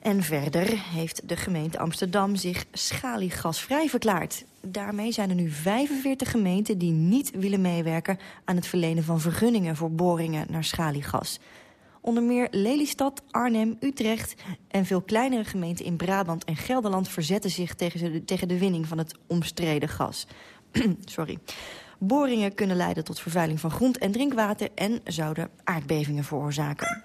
Speaker 4: en verder heeft de gemeente Amsterdam zich schaliegasvrij verklaard. Daarmee zijn er nu 45 gemeenten die niet willen meewerken... aan het verlenen van vergunningen voor boringen naar schaliegas. Onder meer Lelystad, Arnhem, Utrecht en veel kleinere gemeenten in Brabant en Gelderland verzetten zich tegen tegen de winning van het omstreden gas. Sorry. Boringen kunnen leiden tot vervuiling van grond en drinkwater en zouden aardbevingen veroorzaken.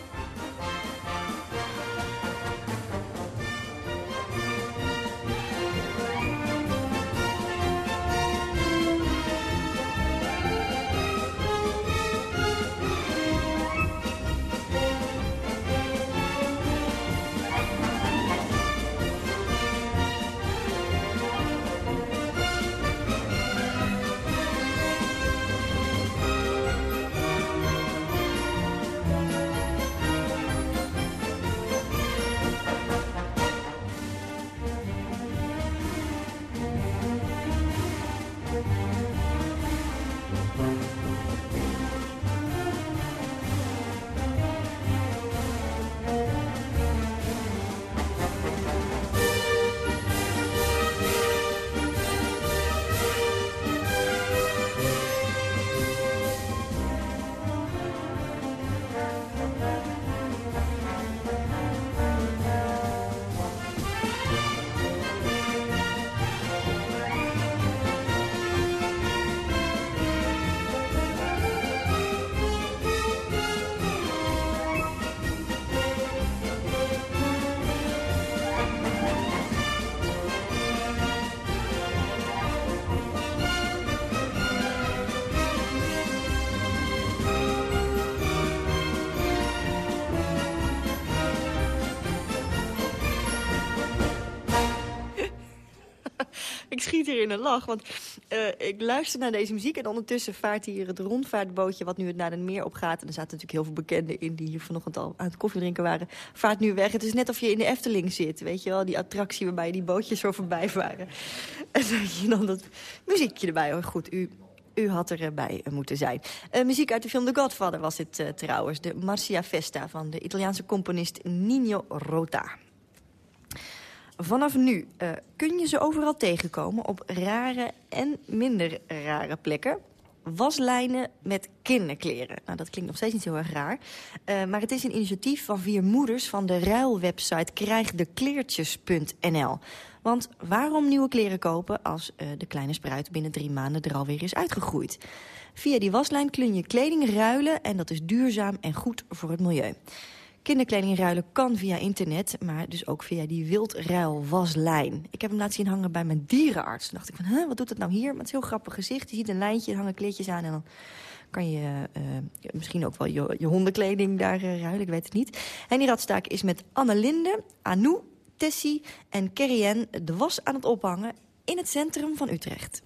Speaker 4: In een lach, want uh, ik luister naar deze muziek... en ondertussen vaart hier het rondvaartbootje wat nu het naar het meer op gaat. En er zaten natuurlijk heel veel bekenden in die hier vanochtend al aan het koffiedrinken waren. Vaart nu weg. Het is net of je in de Efteling zit, weet je wel? Die attractie waarbij die bootjes zo voorbij varen. En dat je dan dat muziekje erbij. Oh, goed, u u had erbij moeten zijn. Uh, muziek uit de film The Godfather was dit uh, trouwens. De Marcia Festa van de Italiaanse componist Nino Rota. Vanaf nu uh, kun je ze overal tegenkomen op rare en minder rare plekken. Waslijnen met kinderkleren. Nou, dat klinkt nog steeds niet heel erg raar. Uh, maar het is een initiatief van vier moeders van de ruilwebsite krijgdekleertjes.nl. Want waarom nieuwe kleren kopen als uh, de kleine spruit binnen drie maanden er alweer is uitgegroeid? Via die waslijn kun je kleding ruilen en dat is duurzaam en goed voor het milieu. Kinderkleding ruilen kan via internet, maar dus ook via die wildruilwaslijn. Ik heb hem laten zien hangen bij mijn dierenarts. Toen dacht ik van, wat doet het nou hier? Maar het is een heel grappig gezicht. Je ziet een lijntje, er hangen kleedjes aan en dan kan je uh, misschien ook wel je, je hondenkleding daar uh, ruilen, ik weet het niet. En die radstaak is met Annelinde, Anou, Tessie en Kerrien de was aan het ophangen in het centrum van Utrecht.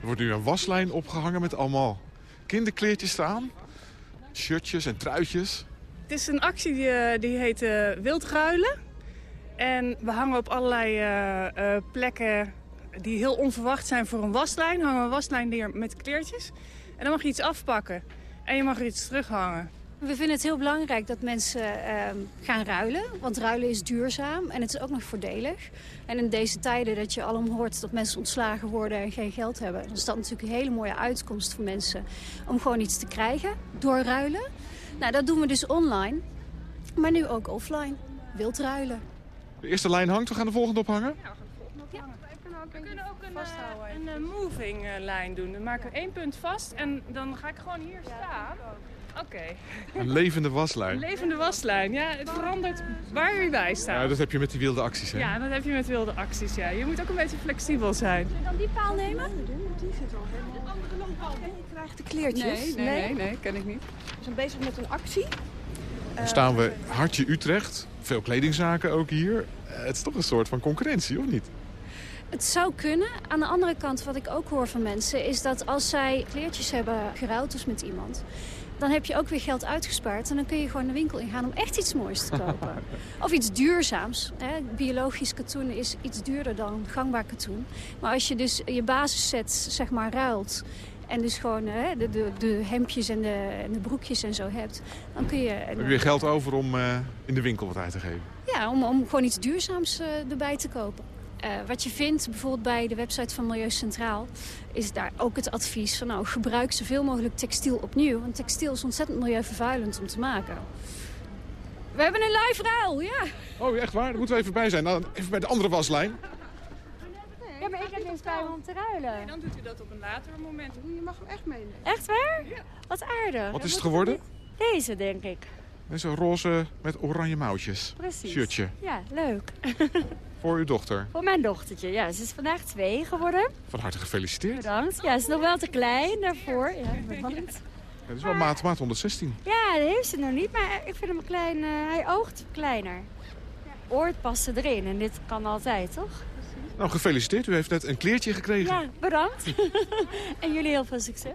Speaker 14: Er wordt nu een waslijn opgehangen met allemaal kinderkleertjes staan shirtjes en truitjes.
Speaker 15: Het is een actie die, die heet uh, Wildruilen. En we hangen op allerlei uh, plekken die heel onverwacht zijn voor een waslijn. Hangen we een waslijn neer met kleertjes. En dan mag je iets afpakken. En je mag er iets terughangen.
Speaker 16: We vinden het heel belangrijk dat mensen uh, gaan ruilen. Want ruilen is duurzaam en het is ook nog voordelig. En in deze tijden dat je allemaal hoort dat mensen ontslagen worden en geen geld hebben... dan is dat natuurlijk een hele mooie uitkomst voor mensen om gewoon iets te krijgen door ruilen. Nou, dat doen we dus online, maar nu ook offline. Wild ruilen.
Speaker 14: De eerste lijn hangt, we gaan de volgende ophangen?
Speaker 15: Ja, we gaan de volgende ophangen. Ja. We kunnen ook een, een uh, moving uh, lijn doen. Dan maken we één punt vast en dan ga ik gewoon hier staan. Oké. Okay.
Speaker 14: Een levende waslijn.
Speaker 15: Een levende waslijn, ja. Het verandert waar u bij staat.
Speaker 14: Ja, dat heb je met die wilde acties, hè?
Speaker 15: Ja, dat heb je met wilde acties, ja. Je moet ook een beetje flexibel zijn.
Speaker 16: Zullen we dan die paal nemen?
Speaker 15: Die zit al helemaal... Een andere looppaal.
Speaker 17: Je krijgt de kleertjes.
Speaker 15: Nee, nee, nee, nee, ken ik niet.
Speaker 17: We zijn bezig met een actie.
Speaker 14: Dan staan we Hartje Utrecht. Veel kledingzaken ook hier. Het is toch een soort van concurrentie, of niet?
Speaker 16: Het zou kunnen. Aan de andere kant, wat ik ook hoor van mensen... is dat als zij kleertjes hebben geruild dus met iemand... dan heb je ook weer geld uitgespaard. En dan kun je gewoon de winkel ingaan om echt iets moois te kopen. of iets duurzaams. Hè. Biologisch katoen is iets duurder dan gangbaar katoen. Maar als je dus je basisset zeg maar ruilt... En dus gewoon hè, de, de, de hemdjes en de, en de broekjes en zo hebt. Dan kun je...
Speaker 14: Heb je weer geld over om uh, in de winkel wat uit te geven?
Speaker 16: Ja, om, om gewoon iets duurzaams uh, erbij te kopen. Eh, wat je vindt, bijvoorbeeld bij de website van Milieu Centraal... is daar ook het advies van nou, gebruik zoveel mogelijk textiel opnieuw. Want textiel is ontzettend milieuvervuilend om te maken. We hebben een live ruil, ja.
Speaker 14: Oh, echt waar? Daar moeten we even bij zijn. Nou, even bij de andere waslijn.
Speaker 16: Ja, maar ik heb niks bij om te ruilen.
Speaker 15: dan doet u dat op een later moment.
Speaker 17: Je mag hem echt meenemen.
Speaker 16: Echt waar? Wat aardig.
Speaker 14: Wat is het geworden?
Speaker 16: Deze, denk ik.
Speaker 14: Deze roze met oranje mouwtjes.
Speaker 16: Precies.
Speaker 14: Shirtje.
Speaker 16: Ja, leuk.
Speaker 14: Voor uw dochter.
Speaker 16: Voor mijn dochtertje. Ja, ze is vandaag twee geworden.
Speaker 14: Van harte gefeliciteerd.
Speaker 16: Bedankt. Ja, ze is nog wel te klein daarvoor. Ja, bedankt.
Speaker 14: Ja, het is wel maat, maat 116.
Speaker 16: Ja, dat heeft ze nog niet, maar ik vind hem klein... eh, hij oogt kleiner. Ooit passen erin en dit kan altijd, toch?
Speaker 14: Nou, gefeliciteerd. U heeft net een kleertje gekregen.
Speaker 16: Ja, bedankt. en jullie heel veel succes.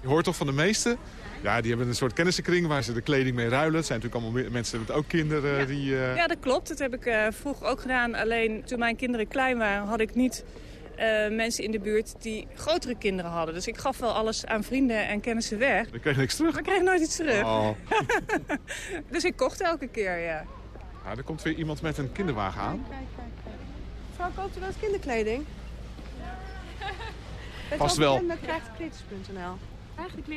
Speaker 14: Je hoort toch van de meesten? Ja, die hebben een soort kennissenkring waar ze de kleding mee ruilen. Het zijn natuurlijk allemaal me- mensen met ook kinderen die... eh,
Speaker 15: Ja, dat klopt. Dat heb ik eh, vroeger ook gedaan. Alleen toen mijn kinderen klein waren, had ik niet eh, mensen in de buurt die grotere kinderen hadden. Dus ik gaf wel alles aan vrienden en kennissen weg.
Speaker 14: Ik kreeg niks terug.
Speaker 15: Maar ik kreeg nooit iets terug.
Speaker 14: Oh.
Speaker 15: dus ik kocht elke keer, ja.
Speaker 14: Ja, er komt weer iemand met een kinderwagen aan.
Speaker 17: Mevrouw, koopt u wel eens kinderkleding?
Speaker 14: Past wel.
Speaker 17: Met
Speaker 15: Eigenlijk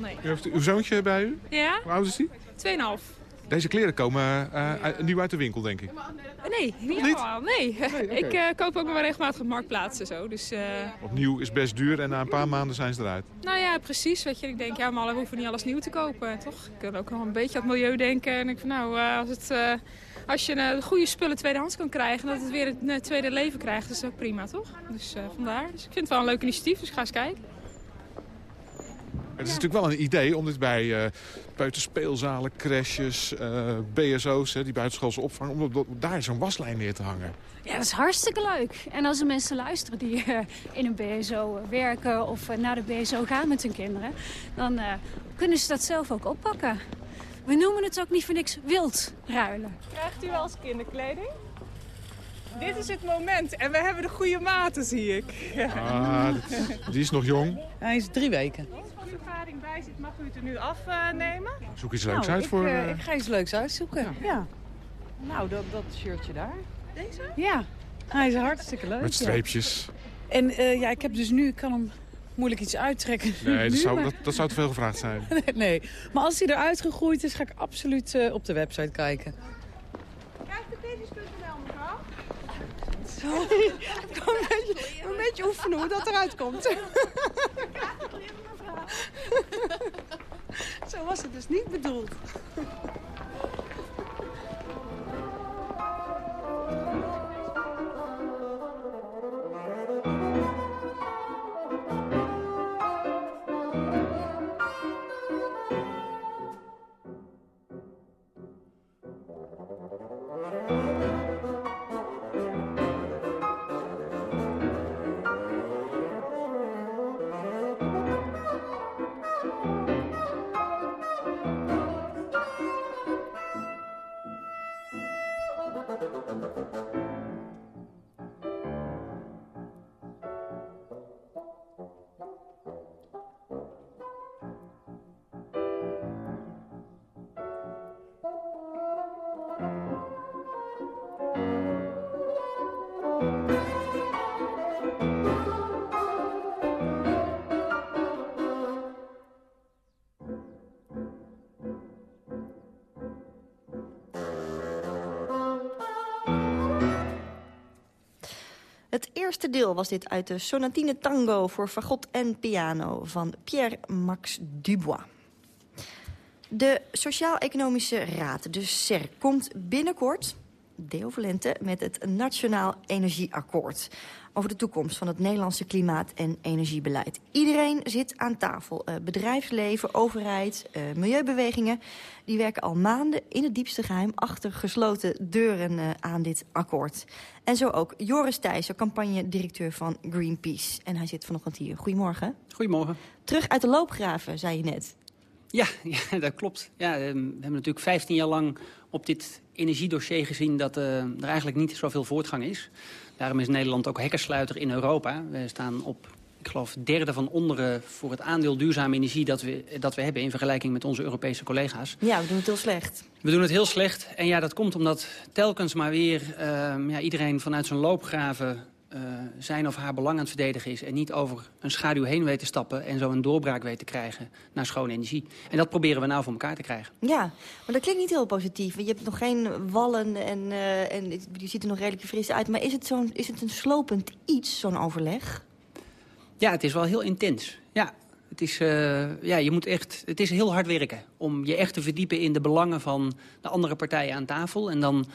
Speaker 15: nee.
Speaker 14: U heeft uw zoontje bij u?
Speaker 15: Ja?
Speaker 14: Hoe oud is die?
Speaker 15: 2,5.
Speaker 14: Deze kleren komen eh, uit- nieuw uit de winkel, denk ik.
Speaker 18: Nee, niet
Speaker 14: Niet?
Speaker 18: allemaal. Nee. ik eh, koop ook wel regelmatig op marktplaats en zo. Dus, eh,
Speaker 14: Want nieuw is best duur en na een paar maanden zijn ze eruit.
Speaker 18: nou ja, precies. Weet je, ik denk, ja, maar we hoeven niet alles nieuw te kopen, toch? Ik kan ook nog een beetje aan het milieu denken. En ik van, nou, eh, als, het, eh, als je eh, goede spullen tweedehands kan krijgen... dat het weer een eh, tweede leven krijgt, is ook prima, toch? Dus eh, vandaar. Dus ik vind het wel een leuk initiatief, dus ga eens kijken.
Speaker 14: Het is natuurlijk wel een idee om dit bij eh buitenspeelzalen, crashes, eh, BSO's, hè, die buitenschoolse opvang... om daar zo'n waslijn neer te hangen.
Speaker 16: Ja, dat is hartstikke leuk. En als er mensen luisteren die eh, in een BSO werken of naar de BSO gaan met hun kinderen... dan eh, kunnen ze dat zelf ook oppakken. We noemen het ook niet voor niks wild ruilen.
Speaker 15: Krijgt u wel eens kinderkleding? Dit is het moment en we hebben de goede maten, zie ik.
Speaker 14: Ah, die is nog jong.
Speaker 19: Hij is drie weken.
Speaker 15: Als er ervaring bij zit, mag u het er nu afnemen?
Speaker 14: Zoek iets leuks
Speaker 19: Nou,
Speaker 14: uit
Speaker 19: ik,
Speaker 14: voor...
Speaker 19: eh,
Speaker 14: eh,
Speaker 19: ik ga iets leuks uitzoeken. Ja. Nou, dat, dat shirtje daar. Deze? Ja. Hij is hartstikke leuk.
Speaker 14: met
Speaker 19: ja.
Speaker 14: streepjes.
Speaker 19: En eh, ja, ik heb dus nu, ik kan hem moeilijk iets uittrekken.
Speaker 14: Nee, dat
Speaker 19: nu,
Speaker 14: zou,
Speaker 19: maar-
Speaker 14: dat, dat zou te veel gevraagd zijn.
Speaker 19: nee, maar als hij eruit gegroeid is, ga ik absoluut eh, op de website kijken.
Speaker 17: Krijgtkleedjes.nl, mevrouw. Sorry, ik kan een beetje, een beetje oefenen hoe dat eruit komt. Zo was het dus niet bedoeld.
Speaker 4: Het eerste deel was dit uit de Sonatine Tango voor fagot en piano van Pierre-Max Dubois. De Sociaal-Economische Raad, de SER, komt binnenkort, deel voor lente, met het Nationaal Energieakkoord over de toekomst van het Nederlandse klimaat- en energiebeleid. Iedereen zit aan tafel. Eh, bedrijfsleven, overheid, eh, milieubewegingen... die werken al maanden in het diepste geheim... achter gesloten deuren eh, aan dit akkoord. En zo ook Joris Thijssen, campagnedirecteur van Greenpeace. En hij zit vanochtend hier. Goedemorgen.
Speaker 20: Goedemorgen.
Speaker 4: Terug uit de loopgraven, zei je net.
Speaker 20: Ja, ja dat klopt. Ja, we hebben natuurlijk 15 jaar lang op dit energiedossier gezien dat eh, er eigenlijk niet zoveel voortgang is. Daarom is Nederland ook hekkersluiter in Europa. We staan op ik geloof, derde van onderen voor het aandeel duurzame energie dat we, dat we hebben in vergelijking met onze Europese collega's.
Speaker 4: Ja, we doen het heel slecht.
Speaker 20: We doen het heel slecht. En ja, dat komt omdat telkens maar weer uh, ja, iedereen vanuit zijn loopgraven zijn of haar belang aan het verdedigen is... en niet over een schaduw heen weet te stappen... en zo een doorbraak weet te krijgen naar schone energie. En dat proberen we nou voor elkaar te krijgen.
Speaker 4: Ja, maar dat klinkt niet heel positief. Je hebt nog geen wallen en, uh, en je ziet er nog redelijk fris uit. Maar is het, zo'n is het een slopend iets, zo'n overleg?
Speaker 20: Ja, het is wel heel intens. Ja, het is, uh, ja, je moet echt, het is heel hard werken om je echt te verdiepen in de belangen van de andere partijen aan tafel. En dan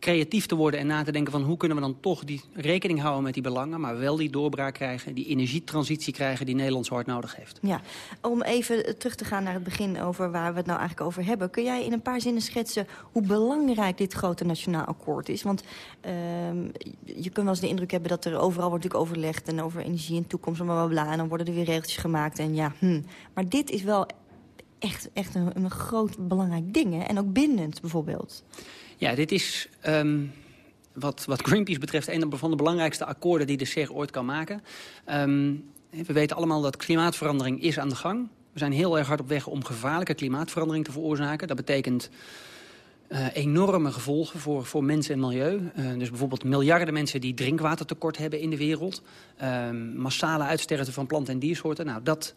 Speaker 20: creatief te worden en na te denken van hoe kunnen we dan toch die rekening houden met die belangen, maar wel die doorbraak krijgen, die energietransitie krijgen die Nederland zo hard nodig heeft.
Speaker 4: Ja, om even terug te gaan naar het begin over waar we het nou eigenlijk over hebben. Kun jij in een paar zinnen schetsen hoe belangrijk dit grote nationaal akkoord is? Want uh, je kunt wel eens de indruk hebben dat er overal wordt natuurlijk overlegd en over energie en toekomst en bla, bla, en dan worden er weer regeltjes gemaakt en ja, hm. Maar dit is wel echt, echt een, een groot belangrijk ding en ook bindend bijvoorbeeld.
Speaker 20: Ja, dit is um, wat, wat Greenpeace betreft een van de belangrijkste akkoorden die de SER ooit kan maken. Um, we weten allemaal dat klimaatverandering is aan de gang. We zijn heel erg hard op weg om gevaarlijke klimaatverandering te veroorzaken. Dat betekent uh, enorme gevolgen voor, voor mensen en milieu. Uh, dus bijvoorbeeld miljarden mensen die drinkwatertekort hebben in de wereld. Uh, massale uitsterven van planten en diersoorten. Nou, dat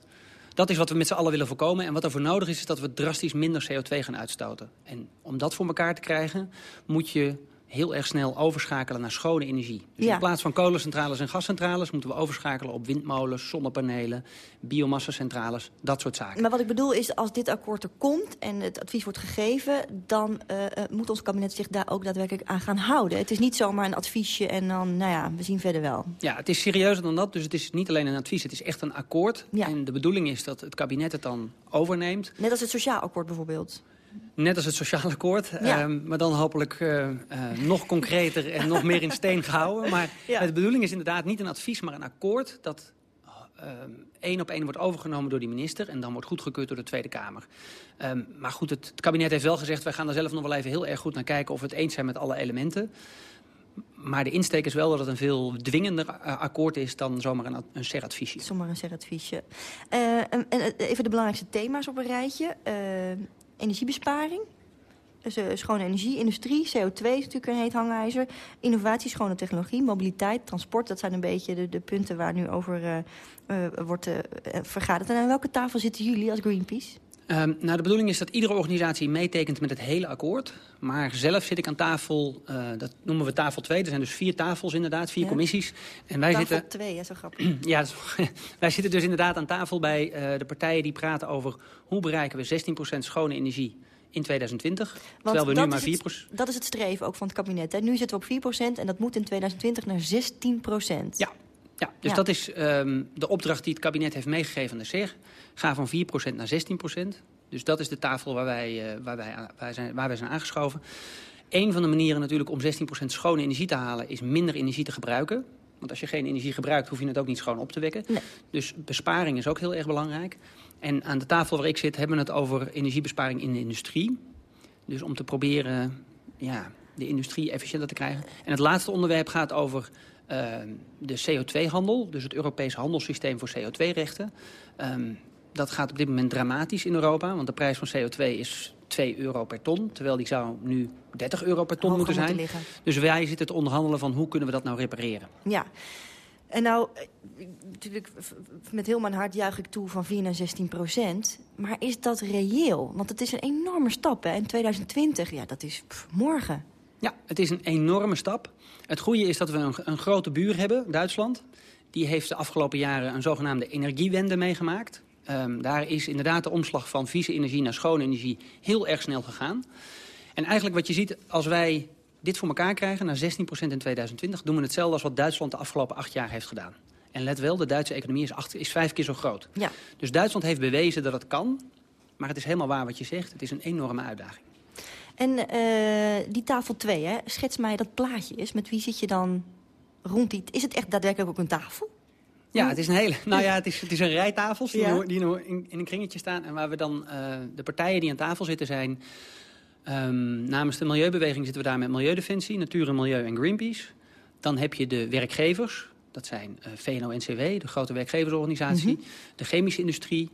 Speaker 20: dat is wat we met z'n allen willen voorkomen. En wat er voor nodig is, is dat we drastisch minder CO2 gaan uitstoten. En om dat voor elkaar te krijgen, moet je heel erg snel overschakelen naar schone energie. Dus ja. in plaats van kolencentrales en gascentrales... moeten we overschakelen op windmolens, zonnepanelen, biomassacentrales, dat soort zaken.
Speaker 4: Maar wat ik bedoel is, als dit akkoord er komt en het advies wordt gegeven... dan uh, moet ons kabinet zich daar ook daadwerkelijk aan gaan houden. Het is niet zomaar een adviesje en dan, nou ja, we zien verder wel.
Speaker 20: Ja, het is serieuzer dan dat. Dus het is niet alleen een advies, het is echt een akkoord. Ja. En de bedoeling is dat het kabinet het dan overneemt.
Speaker 4: Net als het sociaal akkoord bijvoorbeeld.
Speaker 20: Net als het sociaal akkoord, ja. um, maar dan hopelijk uh, uh, nog concreter en nog meer in steen gehouden. Maar ja. de bedoeling is inderdaad niet een advies, maar een akkoord dat uh, één op één wordt overgenomen door die minister en dan wordt goedgekeurd door de Tweede Kamer. Um, maar goed, het, het, kabinet heeft wel gezegd, wij gaan er zelf nog wel even heel erg goed naar kijken of we het eens zijn met alle elementen. Maar de insteek is wel dat het een veel dwingender akkoord is dan zomaar een, een SER-adviesje.
Speaker 4: Zomaar een SER-adviesje. even de belangrijkste thema's op een rijtje energiebesparing. Dus, uh, schone energie, industrie, CO2 is natuurlijk een heet hangijzer. Innovatie, schone technologie, mobiliteit, transport. Dat zijn een beetje de, punten waar nu over uh, uh, wordt vergaderd. En aan welke tafel zitten jullie als Greenpeace?
Speaker 20: Um, nou, de bedoeling is dat iedere organisatie meetekent met het hele akkoord. Maar zelf zit ik aan tafel, uh, dat noemen we tafel 2. Er zijn dus vier tafels inderdaad, vier ja. commissies.
Speaker 4: En wij tafel zitten... 2, ja, zo grappig.
Speaker 20: ja, wij zitten dus inderdaad aan tafel bij uh, de partijen die praten over... hoe bereiken we 16% schone energie in 2020, Want terwijl we nu maar 4
Speaker 4: het, Dat is het streven ook van het kabinet. Hè? Nu zitten we op 4% en dat moet in 2020 naar 16%
Speaker 20: Ja, ja, dus ja. dat is um, de opdracht die het kabinet heeft meegegeven aan de SER. Ga van 4% naar 16%. Dus dat is de tafel waar wij, uh, waar wij, waar zijn, waar wij zijn aangeschoven. Een van de manieren natuurlijk om 16% schone energie te halen... is minder energie te gebruiken. Want als je geen energie gebruikt, hoef je het ook niet schoon op te wekken. Nee. Dus besparing is ook heel erg belangrijk. En aan de tafel waar ik zit, hebben we het over energiebesparing in de industrie. Dus om te proberen ja, de industrie efficiënter te krijgen. En het laatste onderwerp gaat over de CO2-handel. Dus het Europees handelssysteem voor CO2-rechten. Um, dat gaat op dit moment dramatisch in Europa. Want de prijs van CO2 is 2 euro per ton. Terwijl die zou nu 30 euro per ton
Speaker 4: Hoger
Speaker 20: moeten zijn.
Speaker 4: Moeten
Speaker 20: dus wij zitten te onderhandelen van hoe kunnen we dat nou repareren.
Speaker 4: Ja. En nou, natuurlijk, met heel mijn hart juich ik toe van 4 naar 16 procent. Maar is dat reëel? Want het is een enorme stap, hè? In 2020, ja, dat is pff, morgen.
Speaker 20: Ja, het is een enorme stap. Het goede is dat we een, een grote buur hebben, Duitsland. Die heeft de afgelopen jaren een zogenaamde energiewende meegemaakt. Um, daar is inderdaad de omslag van vieze energie naar schone energie heel erg snel gegaan. En eigenlijk wat je ziet, als wij dit voor elkaar krijgen, naar 16% in 2020... doen we hetzelfde als wat Duitsland de afgelopen acht jaar heeft gedaan. En let wel, de Duitse economie is, acht, is vijf keer zo groot.
Speaker 4: Ja.
Speaker 20: Dus Duitsland heeft bewezen dat het kan. Maar het is helemaal waar wat je zegt. Het is een enorme uitdaging.
Speaker 4: En uh, die tafel 2, hè, schets mij dat plaatje is. Met wie zit je dan rond die... Is het echt daadwerkelijk ook een tafel?
Speaker 20: Ja, het is een hele. Nou ja, het is, het is een rij tafels die, ja. die in, in, een kringetje staan. En waar we dan uh, de partijen die aan tafel zitten zijn. Um, namens de milieubeweging zitten we daar met Milieudefensie, Natuur en Milieu en Greenpeace. Dan heb je de werkgevers. Dat zijn uh, VNO-NCW, de grote werkgeversorganisatie.
Speaker 4: Mhm.
Speaker 20: De chemische industrie.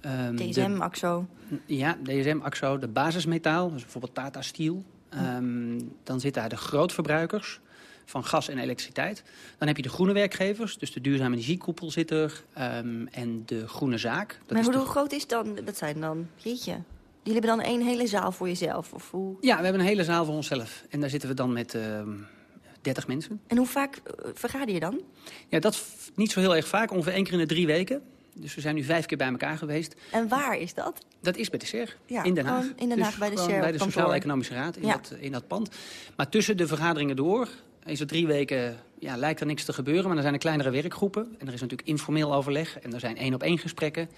Speaker 20: Ehm,
Speaker 4: DSM,
Speaker 20: de-
Speaker 4: AXO.
Speaker 20: ja, DSM, AXO, de basismetaal, dus bijvoorbeeld Tata Steel. Ehm, dan zitten daar de grootverbruikers van gas en elektriciteit. Dan heb je de groene werkgevers, dus de duurzame energiekoepel zit er. ehm, en de groene zaak. Dat
Speaker 4: maar hoe,
Speaker 20: de
Speaker 4: groot is dan, dat zijn dan, jeetje. Jullie hebben dan één hele zaal voor jezelf? Of hoe?
Speaker 20: Ja, we hebben een hele zaal voor onszelf. En daar zitten we dan met ehm 30 mensen.
Speaker 4: En hoe vaak eh, vergader je dan?
Speaker 20: Ja, dat niet zo heel erg vaak, ongeveer één keer in de drie weken. Dus we zijn nu vijf keer bij elkaar geweest.
Speaker 4: En waar is dat?
Speaker 20: Dat is bij de SER,
Speaker 4: Ja,
Speaker 20: in Den Haag.
Speaker 4: in Den Haag
Speaker 20: Dus
Speaker 4: bij de SER
Speaker 20: Bij de. Sociaal-Economische Raad in,
Speaker 4: Ja.
Speaker 20: dat, in dat pand. Maar tussen de vergaderingen door is er drie weken, ja, lijkt er niks te gebeuren. Maar er zijn er kleinere werkgroepen. En er is natuurlijk informeel overleg. En er zijn één op één gesprekken.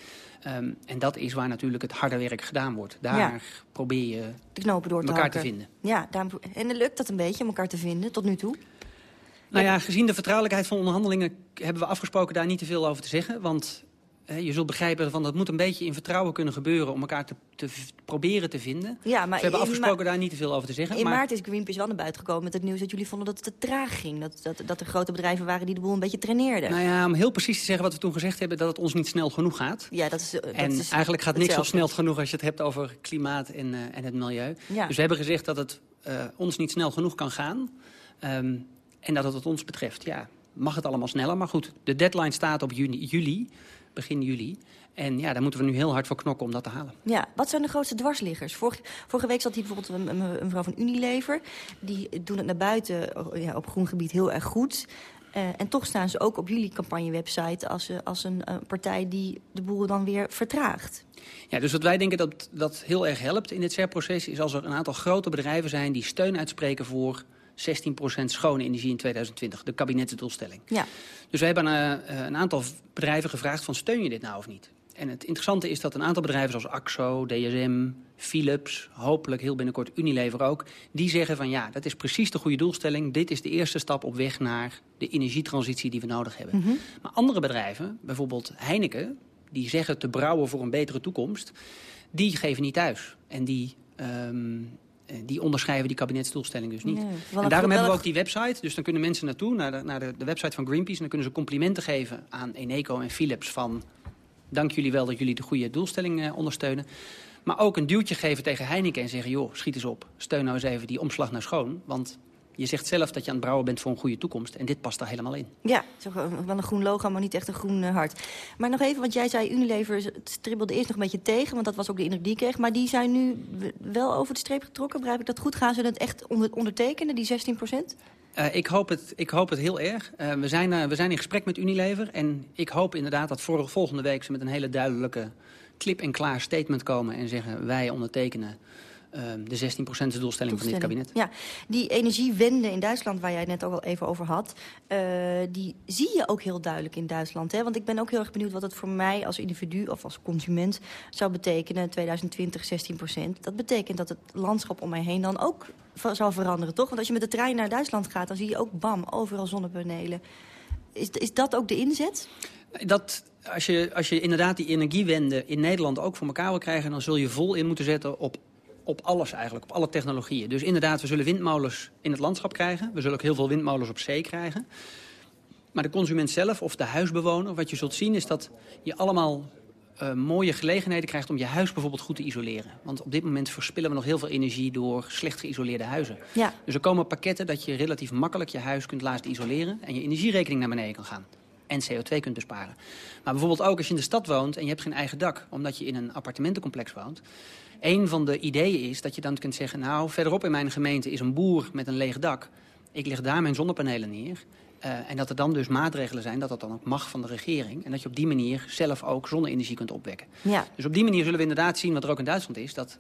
Speaker 20: Ehm, en dat is waar natuurlijk het harde werk gedaan wordt. Daar
Speaker 4: Ja.
Speaker 20: probeer je
Speaker 4: De knopen door te
Speaker 20: elkaar te vinden.
Speaker 4: Ja, daarom, en lukt dat een beetje om elkaar te vinden tot nu toe?
Speaker 20: Nou ja, gezien de vertrouwelijkheid van onderhandelingen hebben we afgesproken daar niet te veel over te zeggen. Want je zult begrijpen van dat moet een beetje in vertrouwen kunnen gebeuren om elkaar te, te proberen te vinden.
Speaker 4: Ja, maar
Speaker 20: we hebben afgesproken daar niet te veel over te zeggen.
Speaker 4: In
Speaker 20: maar
Speaker 4: maart is Greenpeace wel naar buiten gekomen met het nieuws dat jullie vonden dat het te traag ging. Dat, dat, dat er grote bedrijven waren die de boel een beetje traineerden.
Speaker 20: Nou ja, om heel precies te zeggen wat we toen gezegd hebben... dat het ons niet snel genoeg gaat.
Speaker 4: Ja, dat is, eh, dat
Speaker 20: en
Speaker 4: is
Speaker 20: eigenlijk gaat niks zo snel genoeg als je het hebt over klimaat en, eh, en het milieu.
Speaker 4: Ja.
Speaker 20: Dus we hebben gezegd dat het eh, ons niet snel genoeg kan gaan. Ehm, en dat het wat ons betreft, ja, mag het allemaal sneller. Maar goed, de deadline staat op juni, juli, begin juli. En ja, daar moeten we nu heel hard voor knokken om dat te halen.
Speaker 4: Ja, wat zijn de grootste dwarsliggers? Vorige, vorige week zat hier bijvoorbeeld een, een, mevrouw van Unilever. Die doen het naar buiten oh, ja, op groen gebied heel erg goed. Eh, en toch staan ze ook op jullie campagnewebsite als, eh, als een partij die de boel dan weer vertraagt.
Speaker 20: Ja, dus wat wij denken dat dat heel erg helpt in dit CER-proces... is als er een aantal grote bedrijven zijn die steun uitspreken voor 16% schone energie in 2020. De kabinetsdoelstelling.
Speaker 4: Ja.
Speaker 20: Dus we hebben eh, eh, een aantal bedrijven gevraagd van steun je dit nou of niet? En het interessante is dat een aantal bedrijven zoals AXO, DSM, Philips... hopelijk heel binnenkort Unilever ook... die zeggen van ja, dat is precies de goede doelstelling. Dit is de eerste stap op weg naar de energietransitie die we nodig hebben.
Speaker 4: Mhm.
Speaker 20: Maar andere bedrijven, bijvoorbeeld Heineken... die zeggen te brouwen voor een betere toekomst... die geven niet thuis. En die... ehm, eh, die onderschrijven die kabinetsdoelstelling dus niet.
Speaker 4: Nee,
Speaker 20: en daarom hebben we ook die website. Dus dan kunnen mensen naartoe, naar de, naar de, de website van Greenpeace... en dan kunnen ze complimenten geven aan Eneco en Philips... van dank jullie wel dat jullie de goede doelstelling eh, ondersteunen. Maar ook een duwtje geven tegen Heineken en zeggen... joh, schiet eens op, steun nou eens even die omslag naar schoon. Want je zegt zelf dat je aan het brouwen bent voor een goede toekomst. En dit past daar helemaal in.
Speaker 4: Ja, gewoon wel een groen logo, maar niet echt een groen eh, hart. Maar nog even, want jij zei Unilever het stribbelde eerst nog een beetje tegen... want dat was ook de indruk die ik kreeg. Maar die zijn nu wel over de streep getrokken, begrijp ik dat goed? Gaan ze het echt onder, ondertekenen, die 16 procent?
Speaker 20: Eh, ik, hoop het, ik hoop het heel erg. Eh, we, zijn, eh, we zijn in gesprek met Unilever. En ik hoop inderdaad dat voor, volgende week ze met een hele duidelijke klip-en-klaar statement komen... en zeggen wij ondertekenen eh, de 16% doelstelling van dit kabinet.
Speaker 4: Ja, die energiewende in Duitsland, waar jij het net ook al even over had... eh, die zie je ook heel duidelijk in Duitsland. Hè? Want ik ben ook heel erg benieuwd wat het voor mij als individu of als consument zou betekenen. 2020, 16 procent. Dat betekent dat het landschap om mij heen dan ook zal veranderen, toch? Want als je met de trein naar Duitsland gaat, dan zie je ook bam, overal zonnepanelen. Is, is dat ook de inzet?
Speaker 20: Dat, als, je, als je inderdaad die energiewende in Nederland ook voor elkaar wil krijgen... dan zul je vol in moeten zetten op, op alles eigenlijk, op alle technologieën. Dus inderdaad, we zullen windmolens in het landschap krijgen. We zullen ook heel veel windmolens op zee krijgen. Maar de consument zelf of de huisbewoner, wat je zult zien... is dat je allemaal eh, mooie gelegenheden krijgt om je huis bijvoorbeeld goed te isoleren. Want op dit moment verspillen we nog heel veel energie door slecht geïsoleerde huizen.
Speaker 4: Ja.
Speaker 20: Dus er komen pakketten dat je relatief makkelijk je huis kunt laten isoleren... en je energierekening naar beneden kan gaan. En CO2 kunt besparen. Maar bijvoorbeeld ook als je in de stad woont en je hebt geen eigen dak... omdat je in een appartementencomplex woont... Een van de ideeën is dat je dan kunt zeggen... nou, verderop in mijn gemeente is een boer met een leeg dak. Ik leg daar mijn zonnepanelen neer. Eh, en dat er dan dus maatregelen zijn, dat dat dan ook mag van de regering. En dat je op die manier zelf ook zonne-energie kunt opwekken.
Speaker 4: Ja.
Speaker 20: Dus op die manier zullen we inderdaad zien wat er ook in Duitsland is... dat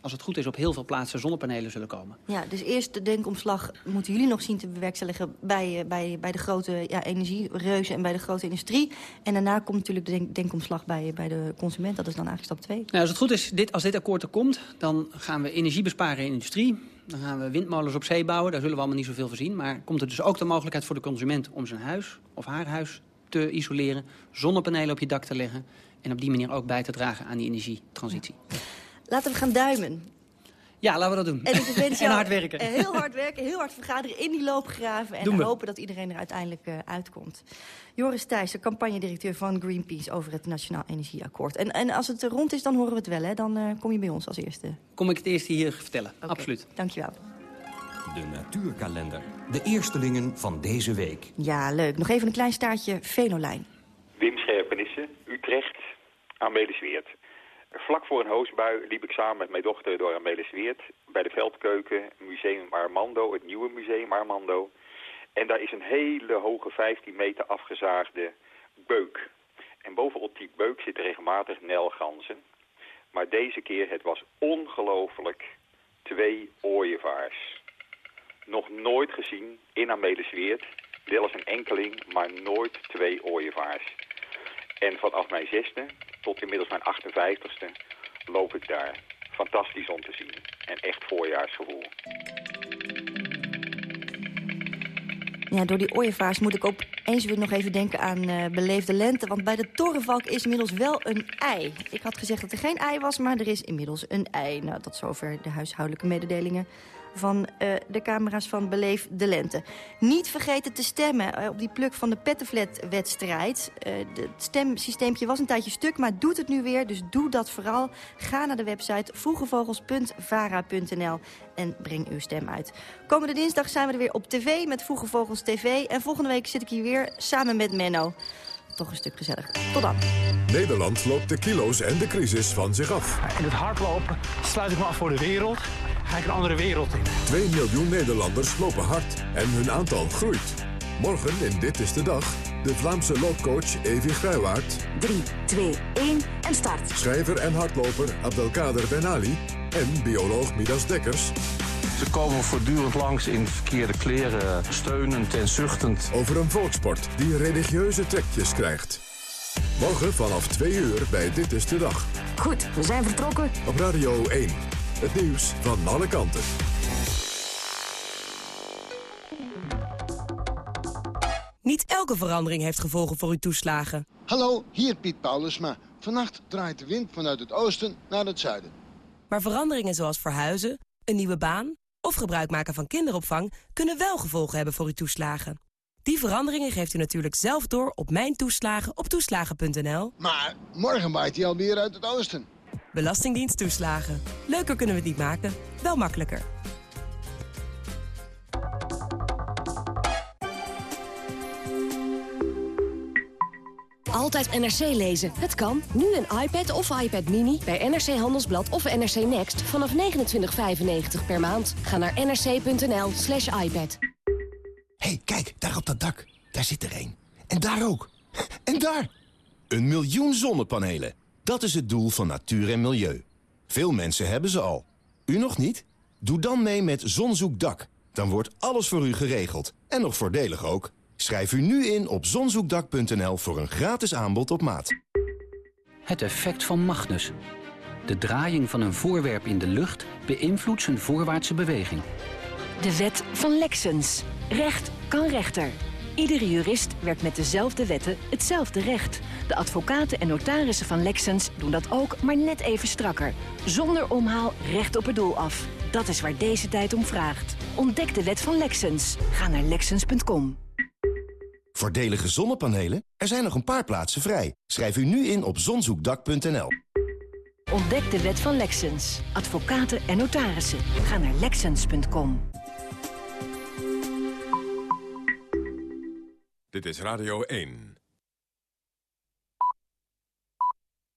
Speaker 20: als het goed is op heel veel plaatsen zonnepanelen zullen komen.
Speaker 4: Ja, dus eerst de denkomslag moeten jullie nog zien te bewerkstelligen... bij, eh, bij, bij de grote ja, energiereuzen en bij de grote industrie. En daarna komt natuurlijk de denk- denkomslag bij, bij de consument. Dat is dan eigenlijk stap 2.
Speaker 20: Nou, als het goed is, dit, als dit akkoord er komt, dan gaan we energie besparen in de industrie. Dan gaan we windmolens op zee bouwen, daar zullen we allemaal niet zoveel voor zien. Maar komt er dus ook de mogelijkheid voor de consument om zijn huis of haar huis te isoleren, zonnepanelen op je dak te leggen en op die manier ook bij te dragen aan die energietransitie.
Speaker 4: Laten we gaan duimen.
Speaker 20: Ja, laten we dat doen.
Speaker 4: En, ik wens
Speaker 20: en
Speaker 4: jou
Speaker 20: hard werken.
Speaker 4: Heel hard werken, heel hard vergaderen in die loopgraven. En
Speaker 20: Doen we.
Speaker 4: hopen dat iedereen er uiteindelijk eh, uitkomt. Joris Thijssen, campagnedirecteur van Greenpeace over het Nationaal Energieakkoord. En, en als het er rond is, dan horen we het wel, hè? Dan eh, kom je bij ons als eerste.
Speaker 20: Kom ik het eerst hier vertellen. Absoluut.
Speaker 4: Dankjewel.
Speaker 11: De natuurkalender. De eerstelingen van deze week.
Speaker 4: Ja, leuk. Nog even een klein staartje Venolijn.
Speaker 21: Wim Scherpenissen, Utrecht, Amelisweert. Vlak voor een hoosbui liep ik samen met mijn dochter door Amelisweert... bij de Veldkeuken, Museum Armando, het nieuwe Museum Armando. En daar is een hele hoge 15 meter afgezaagde beuk. En bovenop die beuk zitten regelmatig nelganzen. Maar deze keer, het was ongelooflijk, twee ooievaars. Nog nooit gezien in Amelisweert, wel eens een enkeling, maar nooit twee ooievaars. En vanaf mijn zesde tot inmiddels mijn 58ste loop ik daar. Fantastisch om te zien. En echt voorjaarsgevoel.
Speaker 4: Ja, door die ooievaars moet ik ook eens weer nog even denken aan eh, beleefde lente. Want bij de torenvalk is inmiddels wel een ei. Ik had gezegd dat er geen ei was, maar er is inmiddels een ei. Nou, tot zover de huishoudelijke mededelingen van eh, de camera's van Beleef de Lente. Niet vergeten te stemmen eh, op die pluk van de Pettenflat-wedstrijd. Eh, het stemsysteempje was een tijdje stuk, maar doet het nu weer. Dus doe dat vooral. Ga naar de website vroegevogels.vara.nl en breng uw stem uit. Komende dinsdag zijn we er weer op tv met Vroege Vogels TV. En volgende week zit ik hier weer samen met Menno. Toch een stuk gezelliger. Tot dan.
Speaker 22: Nederland loopt de kilo's en de crisis van zich af.
Speaker 23: In het hardlopen sluit ik me af voor de wereld. Ga ik een andere wereld in.
Speaker 22: 2 miljoen Nederlanders lopen hard en hun aantal groeit. Morgen in Dit is de Dag de Vlaamse loopcoach Evi Gruiwaard.
Speaker 24: 3, 2, 1 en start.
Speaker 22: Schrijver en hardloper Abdelkader Ben Ali en bioloog Midas Dekkers.
Speaker 25: Ze komen voortdurend langs in verkeerde kleren, steunend en zuchtend.
Speaker 22: Over een volksport die religieuze trekjes krijgt. Morgen vanaf 2 uur bij Dit is de Dag.
Speaker 24: Goed, we zijn vertrokken.
Speaker 22: Op Radio 1. Het nieuws van alle kanten.
Speaker 26: Niet elke verandering heeft gevolgen voor uw toeslagen.
Speaker 27: Hallo, hier Piet Paulusma. Vannacht draait de wind vanuit het oosten naar het zuiden.
Speaker 26: Maar veranderingen zoals verhuizen, een nieuwe baan of gebruik maken van kinderopvang kunnen wel gevolgen hebben voor uw toeslagen. Die veranderingen geeft u natuurlijk zelf door op Mijn Toeslagen op toeslagen.nl.
Speaker 27: Maar morgen waait hij alweer uit het oosten.
Speaker 26: Belastingdienst toeslagen. Leuker kunnen we het niet maken, wel makkelijker.
Speaker 28: Altijd NRC lezen. Het kan. Nu een iPad of iPad Mini bij NRC Handelsblad of NRC Next vanaf 29,95 per maand. Ga naar nrc.nl slash iPad.
Speaker 29: hey, kijk, daar op dat dak. Daar zit er een. En daar ook. En daar! Een miljoen zonnepanelen. Dat is het doel van natuur en milieu. Veel mensen hebben ze al. U nog niet? Doe dan mee met Zonzoekdak. Dan wordt alles voor u geregeld. En nog voordelig ook. Schrijf u nu in op zonzoekdak.nl voor een gratis aanbod op maat.
Speaker 11: Het effect van Magnus. De draaiing van een voorwerp in de lucht beïnvloedt zijn voorwaartse beweging.
Speaker 28: De wet van Lexens. Recht kan rechter. Iedere jurist werkt met dezelfde wetten hetzelfde recht. De advocaten en notarissen van Lexens doen dat ook, maar net even strakker. Zonder omhaal recht op het doel af. Dat is waar deze tijd om vraagt. Ontdek de wet van Lexens. Ga naar Lexens.com.
Speaker 29: Voordelige zonnepanelen? Er zijn nog een paar plaatsen vrij. Schrijf u nu in op zonzoekdak.nl.
Speaker 28: Ontdek de wet van Lexens. Advocaten en notarissen. Ga naar Lexens.com.
Speaker 22: Dit is Radio 1.